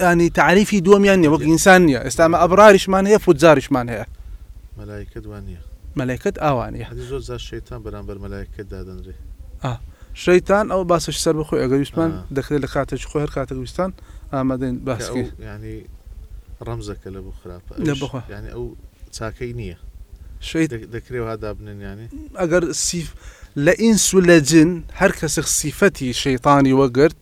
ینی تعریفی دووەمیان نیە وەک ئینسان نییە ئێستامە ئەبراریشمان هەیە فوتزاریشمان هەیە. ملائكة دوانية مەلەکەت ئاوانە هذه زوج ذا الشيطان برامبر ملائكة دادن ري شەیتان ئەو باسش سەر بخۆی. ئەگەر ویستمان آه. دەکرێت لە کاتێک خۆی هەر کاتێک ویستان ئامادەین باسکی. كأو يعني رمزك لبو خرافة لا بخوا. يعني أو تاكينية شەیت ذكري وهذا ابن يعني. ئەگەر سیف لە ئینس و لە جن هەر کەسێک سیفەتی شەیطانی وەگرت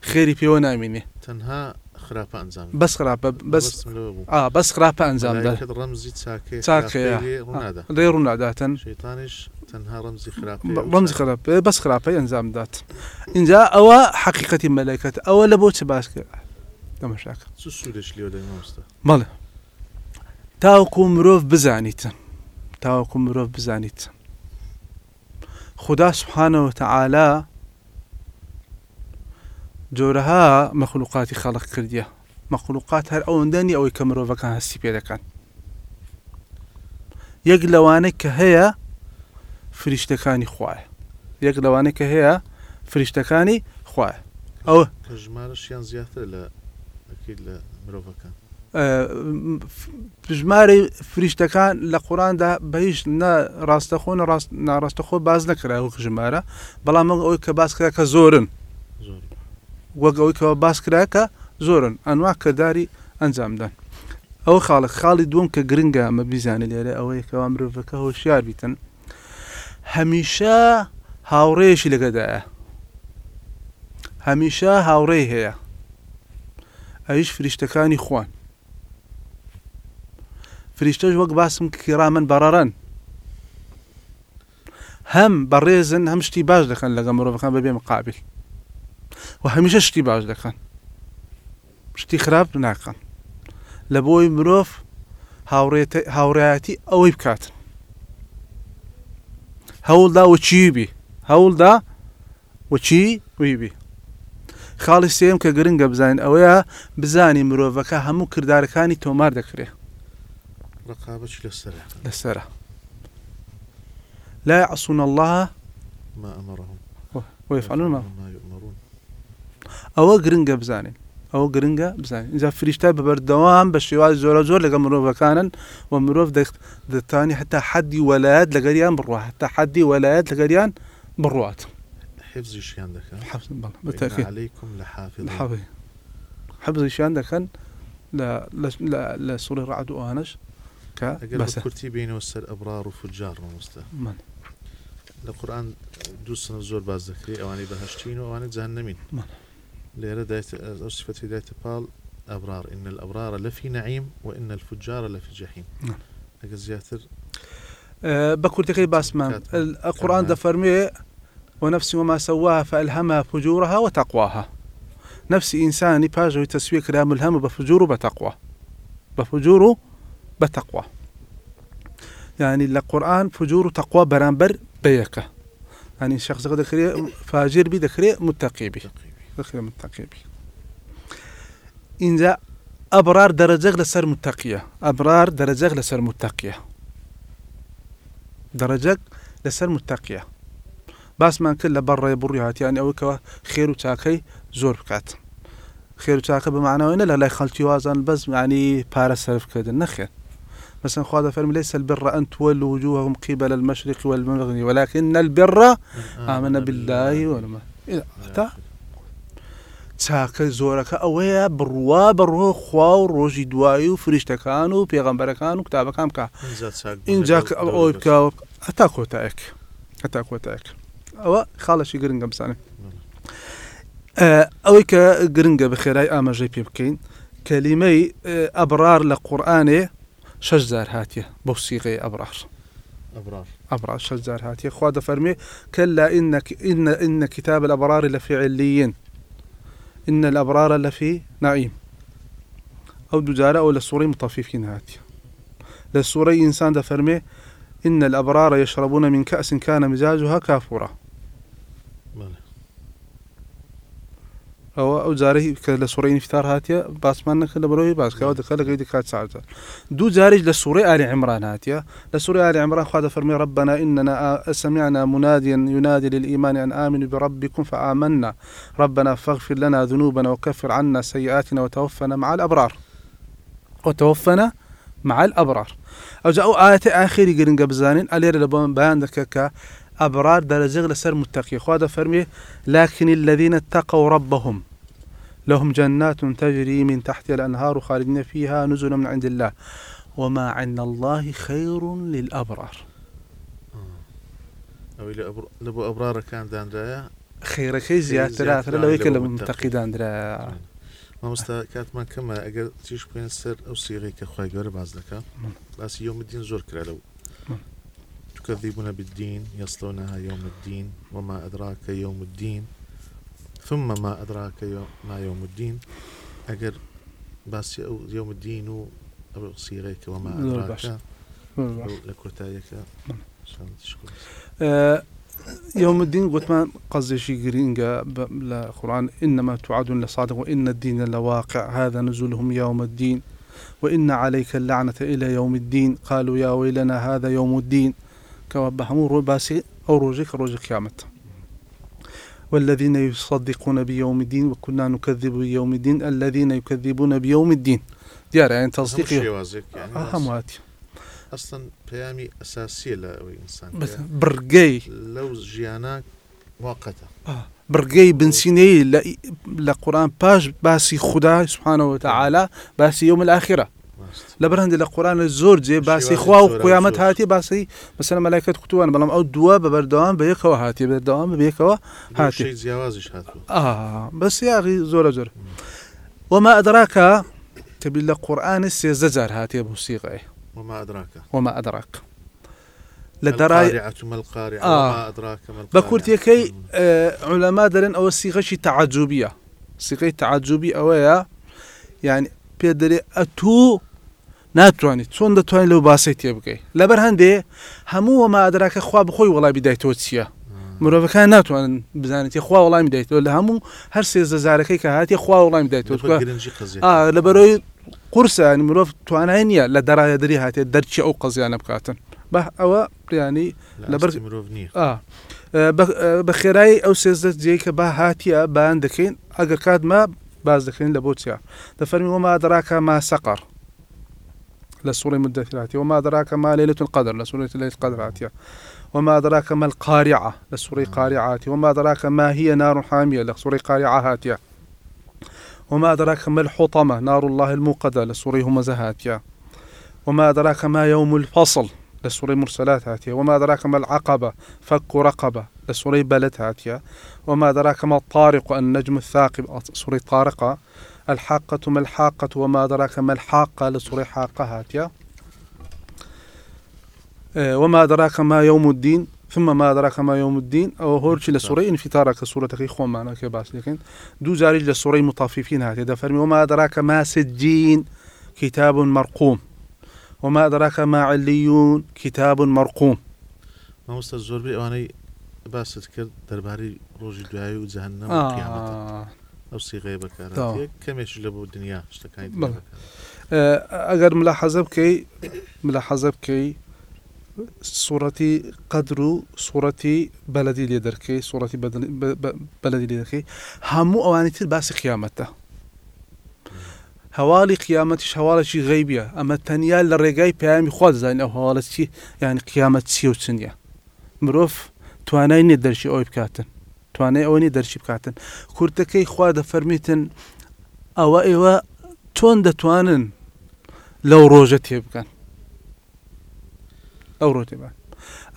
خێری پێوە نامینێ تنها خرافة أنزام بەس خراپە بەس ملوبو ئا بەس خراپە ئەنجامدا ملائكة رمزي تاكي تاکەیە رونادا لێ ڕووناداتەن شيطانش تنها رمزي خرافة ڕمزی خراپێ بەس خراپەی ئەنجام دات اینجا ئەوە حقیقەتی مەلایکەت ئەوە لە بۆ چ باس کرد؟ دەمەشاکە شو سولش ليو دايما مستا بەڵێ تاوەکو مرۆڤ بزانیتن تاوەکو مرۆڤ بزانیت. خدا سبحانەوە تەعالا جۆرەها مەخلوقاتی خەڵق کردیە. مەخلوقات هەر ئەوەندەنی ئەوەی کە مرۆڤەکان هەستی پێ دەکەن. یەک لەوانەی کە هەیە فریشتەکانی خوایە. یەک لەوانەی کە هەیە فریشتەکانی خوایە. ئەوە كجمالش يان زيادة لا أكيد ژماری فریشتەکان لە قوراندا بەهیش ڕاستەخۆ ناڕاستەخۆ باز نەکراوە ژمارە. بەڵام مەگە ئەوی کە باسکراکە زۆرن. وەگەەوەیکەوە باسکراکە زۆرن. ئەنوا کەداری ئەنجامدان ئەو خاڵک خاڵی دوم کە گرنگە ئەمە بیزانانی لێرە ئەوەیەکەوە مرۆڤەکە هۆشیار بیتن. هەمیشە هاوڕێشی لەگەدایە. هەمیشە هاوڕێ هەیە. ئەویش فریشتەکانی خوان. فریشتەش وەک باسم کیرامن بەڕەرەن هەم بەڕێزن هەم شتی باش دەکەن لەگە مرۆڤەکان بەبێ مقابل. و هەمیشە شتی باش دەکەن. شتی خراپ ناکەن. لە بۆی مرۆڤ هاوڕێتی ئەوەی بکاتن. هەوڵدا وچیبی هەوڵدا وچی ویبی خاڵی سێم کە گرنگە بزانین ئەوەیە بزانی مرۆڤەکە هەموو کردارەکانی تۆمار دەکرێت ڕقابەت لەسرە لەسرە لا يعصون الله ما ئەمەڕهم ويفعلون ما ما يؤمرون. ئەوە گرنگە بزانین ئەوە گرنگە بزانین اینجا فریشتە بەبەردەوام بە شێواز زۆرە زۆر لەگە مرۆڤەکانن و مرۆڤ دەخت- دەتوانانی هەتا حەدی وەلایەت لەگەریان بڕوە هەتا حەدی وەلایەت لەگەریان بڕوات حفزیشیان دەکەن حەفز بەڵێ وإن بەتەخیر عليكم لحافظ. حەبی حەبزیشیان دەکەن لە لە- لە- لە سوڕی ڕعد بە کورتی بینەوە سەر ئەبرار و فجار مامۆستا من؟ لە قورآن دوو سنە زۆر باز دەکرێت ئەوانەی بەهشتین و ئەوانە جهنمین مەڵێ. لێرە ئەو سفەتی دایتە پاڵ ئەبرار إن الأبرار لفي نعيم وإن الفجار لفي جحيم. زیاتر آه، بە کورتەکەی باسمان كاتب. القورآن كاتب. دەفەرمێ ونفس وما سواها فألهمها فجورها وتقواها. نفسي إنساني باجوي تسوية كلام الهم بفجور وبتقوى بفجور وبتقوى يعني القرآن فجور وتقوى برانبر بيكة يعني شخص دكري فاجر بي دكري متقي بي. دكري متقي بي. إنجا أبرار درجة لسر متقية. أبرار درجة لسر متقية. درجة لسر متقية. باسمان کرد لە بەڕێ بڕی هااتیان ئەوە کەەوە خێر و چاکەی زۆر بکات خێر و چاکە بمانەوەینە لە لای خەڵکی وازان بەس معنی پارە سرفکردن نەخێن مثلا خوا فرمي ليس البر أن تولوا وجوههم قبل المشرق والمغرب ولكن البر آمن بالله والما إذا تا چاکە زۆرەکە ئەوەیە بڕوا بەڕۆ خوا و ڕۆژی دوایی و فریشتەکان و پێغەمبەرەکان و کتابەکان بکە اینجا ئەوی بکە هەتا کۆتایەک هەتا کۆتایەک ئەوە خاڵەشی گرنگە بزانێت ئەوەی کە گرنگە بە خێرای ئاماژەی پێ بکەین کەلیمەی ئەبرار لە قورآانێ شش زار هاتیە بەو سیغی ئەبرار أبرار. أبرار شش زار هاتیە خوا دەفەرمێ كلا إنك إن إن كتاب الأبرار لفي عليين إن الأبرار لفي نعيم. أو دجارة أو لسوري مطففين هاتي لسوري إنسان دفرمي إن الأبرار يشربون من كأس كان مزاجها كافورا بله أو أو جاري لسوري نفتار هاتيا باس ما نك لبروي باس كاو دخل قيد كات ساعة. دو جاري لسوري آل عمران هاتيا. لسوري آل عمران خاد فرمي ربنا إننا سمعنا مناديا ينادي للإيمان أن آمنوا بربكم فآمنا. ربنا فاغفر لنا ذنوبنا وكفر عنا سيئاتنا وتوفنا مع الأبرار. وتوفنا مع الأبرار. أو جاءوا آية آخر يقرن قبزانين ألير لبون بيان دكك أبرار درجة لسر متقي. خاد فرمي لكن الذين اتقوا ربهم لهم جنات تجري من تحتها الأنهار خالدين فيها نزلا من عند الله. وما عند الله خير للأبرار. أو إلى أبر... لبو أبرار كان دان رايا خير كي زيادة زيادة لو يكلم لو متقي داندرا ما مستا كاتمان كما أجر تيش بين سر أو صيغي كخواي جور باز لك. بس يوم الدين زور كرا لو. نعم. تكذبون بالدين يصلونها يوم الدين. وما أدراك يوم الدين. ثم ما أدراك يوم ما يوم الدين. أجر بس أو يوم الدين و أو وما أدراك لكوتايك تشكر؟ آه، يوم الدين قلت ما قصدي شي جرينجا القرآن إنما توعدون لصادق وإن الدين لواقع. هذا نزولهم يوم الدين. وإن عليك اللعنة إلى يوم الدين. قالوا يا ويلنا هذا يوم الدين. كوابهم رباسي أو روجك روج قيامة والذين يصدقون بيوم الدين وكنا نكذب بيوم الدين الذين يكذبون بيوم الدين. ديار يعني تصديق يعني أهم هاتي أصلا بيامي أساسية لأوي إنسان. بس برقي. لو جيانا مؤقتة برقي بنسيني ل... لقرآن باش باسي خدا سبحانه وتعالى باسي يوم الآخرة. ماست. لبرهند لقرآن الزور جي باسي شوازي خوا وزور. هاتي باسي مثلا ملائكة كتوان بلام أو دوا ببردوان بيكوا هاتي بردوان بيكوا لو هاتي. شيء زيوازش هاتو آه بس يا أخي زورا زورا وما أدراك تبي القرآن السيزجر هاتي أبو صيغة وما أدراك وما ما آه. وما أدراك ما القارعة بكورتيكي آه علماء درن أو الصيغة شي تعجبية صيغة تعجبي أويا يعني بيدري أتو ناتوانیت چۆن دەتوانین لەو باسی تێ بگەی لەبەر هەندێ هەموو وەما ئەدراکە خوا بخۆی وڵای بدایتەوە چییە؟ مرۆڤەکان ناتوانن بزانێتی خوا وڵامی دایتەوە لە هەموو هەر سێزدەزارەکەی کە هاتی خوا وڵامی دایتەوە. گرنگی قزیێت لە بەرەوەی قورسانی مرۆڤ توانای نییە لە دەرایە دەری هاتێت دەرچی ئەو قەزیانە بکاتن. بە ئەوە پریانی لەبەر مرۆڤ نییە. ئا بە خێرایی ئەو سێزدە جێی کە با هاتیە بان دەکەین ئەگەر کاتمە باز دەکەین لە بۆ چیا دەفەرمی وما دراکە ما سەقر سوڕی مدەثراتی وما دراکە ما ليلة القدر سوڕێت ليلة القدر هاتیە وما دراك ما القارعة لسوري قارعات وما دراك ما هي نار حامية لسوري قارعة هاتيا وما أدراك ما الحطمة نار الله الموقدة لسوري همزة هاتيا وما أدراك ما يوم الفصل لسوري مرسلات هاتيا وما أدراك ما العقبة فك رقبة لسوري بلد هاتيا وما أدراك ما الطارق النجم الثاقب سوري طارقة. الحاقة ما الحاقة وما أدراك ما الحاقة لسوري حاقة. هاتيا آه، وما أدراك ما يوم الدين ثم ما أدراك ما يوم الدين. أو هورش لسوري انفطار كسورة كي خوان معنا كباس لكن. دو زارج لسوري مطاففين. هاتي دا فرمي وما أدراك ما سجين كتاب مرقوم. وما أدراك ما عليون كتاب مرقوم. زۆربەی ئەوانەی باست کرد دەربارەی ڕۆژی دوایی و جەهنم و قیامەتە آه. ئەو سیغی تەواو. بەکار کەمێش لە بۆ دنیا شتەکانی. ئەگەر ملاحەزە بکەی ملاحەزە بکەی سوورەتی قەدر و سوورەتی بەلدی لێ دەرکەی سوورەتی بەلدی لێ دەکەی هەموو ئەوانی تر باسی قیامەتە هەواڵی قیامەتیش هەواڵێکی غیبیە ئەمە تەنیا لە ڕێگای پامی خوا دەزانین ئەو هەواڵە چی یعنی قیامەت چی و چنیە مرۆڤ توانای نیە دەرشی ئەوی بکاتن توانای ئەوە نیە دەرشی بکاتن. کورتەکەی خوا دەفەرمیتن ئەوە ئێوە چۆن دەتوانن لەو ڕۆژە تێ بکەن ئەو ڕۆ تێبان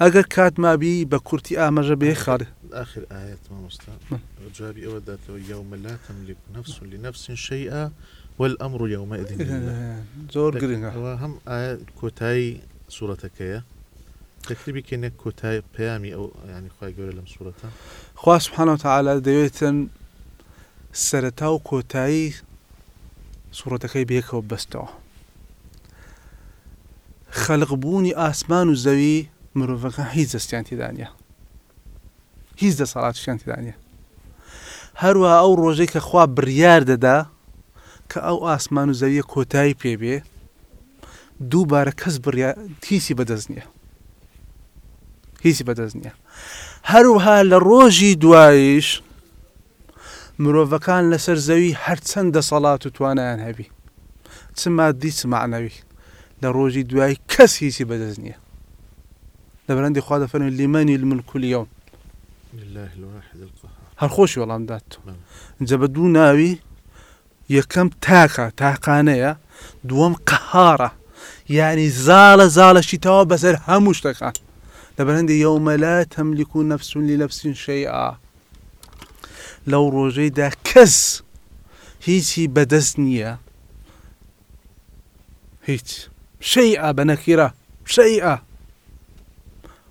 ئەگەر کات مابی بە کورتی ئامەژە بێ خاڵ آخر مامۆستا نعم. جوابی ئەوە داتەوە يوم لا تملك نفس لنفس شيئا والأمر يومئذ لله. زۆر گرنگە. ئەوە هەم ئایا کۆتایی سوورەتەکەیە. تەکریبی کێنێک کۆتای پەیامی ئەو ینی خی گەورە لەم سوورەتە؟ خوا سبحانه وتعالى دەوێتن سەرەتا و کۆتایی سوورەتەکەی بێکەوە بەستەوە. خەلقبوونی ئاسمان و زەوی مرۆڤەکە هیچ دەستیان تێدانە هیچ دەسەڵاتشیان تێدانە هەروە ئەو ڕۆژەی کە خوا بڕیار دەدا کە ئەو ئاسمان و زەویە کۆتایی پێبێ دووبارە کەس هیچی بەدەست نییە. هیچی بەدەست نییە. هەروها لە ڕۆژی دوایش مرۆڤەکان لەسەر زەوی هەرچەندە سەڵات و توانیان هەبی. چ مادی چ معنەوی؟ لە ڕۆژی دوای کەس هیچی بەدەست نییە. لە بەرەندی خوا دەفەرن لیمەنی القهار. هەرخۆشی وەڵام دات جە بە دوو ناوی یەکەم تاکە تاقانەیە دووەم قەهارە. یعنی زاڵە زاڵەشی تەوا بەسەر هەموو شتەکان. لە بەرەندی یومەلا تەملیک و نەفسون لی لەفسین شەیئا لەو ڕۆژەیدا کەس هیچی بەدەست نییە هیچ شيئا بنكرة شيئا.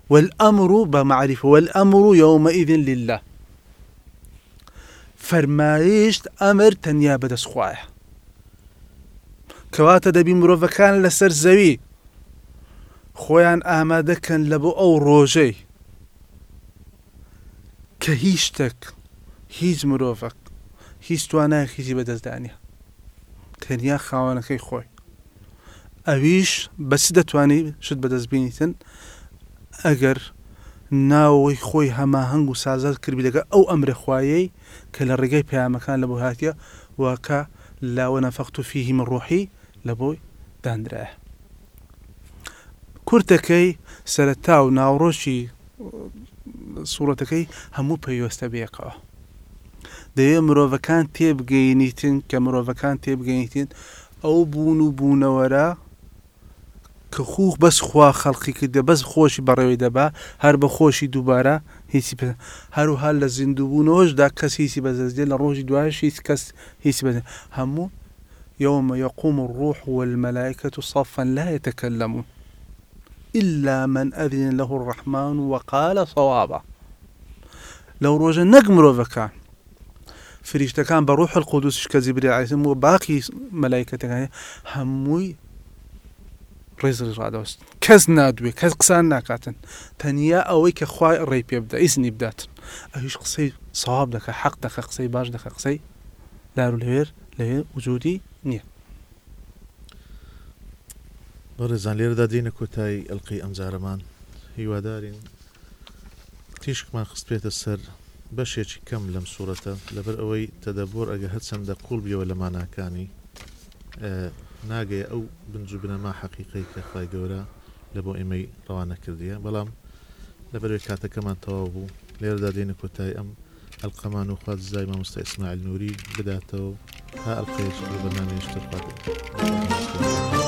والأمر بمعرفة والأمر يومئذ لله. فرمایشت ئەمر تەنیا بەدەست خوایە کەواتە دەبی مرۆڤەکان لەسەر زەوی خۆیان ئامادەکەن لە بۆ ئەو ڕۆژەی. کە هیچ شتێک هیچ مرۆڤک هیچ توانای خیزی بەدەستدانە تەنیا خاوەنەکەی خۆی. ئەویش بەچ دەتوانی شت بەدەستبینیتن ئەگەر ناوەی خۆی هەماهنگ و سازات کردی لەگە ئەو ئەمرە خوایەی کە لە ڕێگەی پەیامەکان لە بۆ هاتیە واکە لاوە نەفەخت و فیهی من ڕۆحی لە بۆی دانرایە. کورتەکەی سەرەتا و ناوڕۆشی سوورەتەکەی هەموو پەیوەستە بێکەوە. دەیە مرۆڤەکان تێبگەینیتن کە مرۆڤەکان تێبگەینیتن ئەو بوون و بوونەوەرە کە خوخ بەس خوا خەڵقی کردە بەس خۆشی بەڕێوەی دەبا هەر بە خۆشی دووبارە هیچی هەروها لە زیندوبوونەوەشدا کەس هیچی بەزەزدێ لە ڕۆژی دوایش هیچ کەس هیچی بەزێ هەموو يوم يقوم الروح والملائكة صفا لا يتكلمون. إلا من أذن له الرحمن وقال صوابا لو روجا نقمرو فكان فریشتەکان بە ڕوح القدوسش کە زیبری عیسم و باقی مەلایکەتەکانی هەمووی ڕێزی ڕادەوەست کەس نادوێ کەس قسان ناکاتن تەنیا ئەوەی کە خوای ڕێی پێ بدە ئیسنی بداتن ئەویش قسەی سەواب دەکە حەق دەکە قسەی باش دەکە قسەی لەوێر لەوێ وجودی نییە بەڕێزان لێرەدا دینە کۆتایی ئەلقی ئەمجارەمان هیوادارین. تیشکمان خستێتە سەر بەشێکی کەم لەم سوورەتە. لەبەر ئەوەی تەدەبۆر ئەگە هەرچەندە قوڵ بیەوە لە ماناکانی. ناگەی ئەو بنج بنەما حەقیقی کە خی گەورە لە بۆ ئێمەی ڕوانە کردیە. بەڵام لەبەروی کاتەکەمان تەواو بوو. لێرەدا دێنە کۆتایی ئەم ئەلقەمان و خوات زای مامۆستا ئیسماعیل نووری بداتەوە. تا ئەلقەیەکی بەنامێشتر خات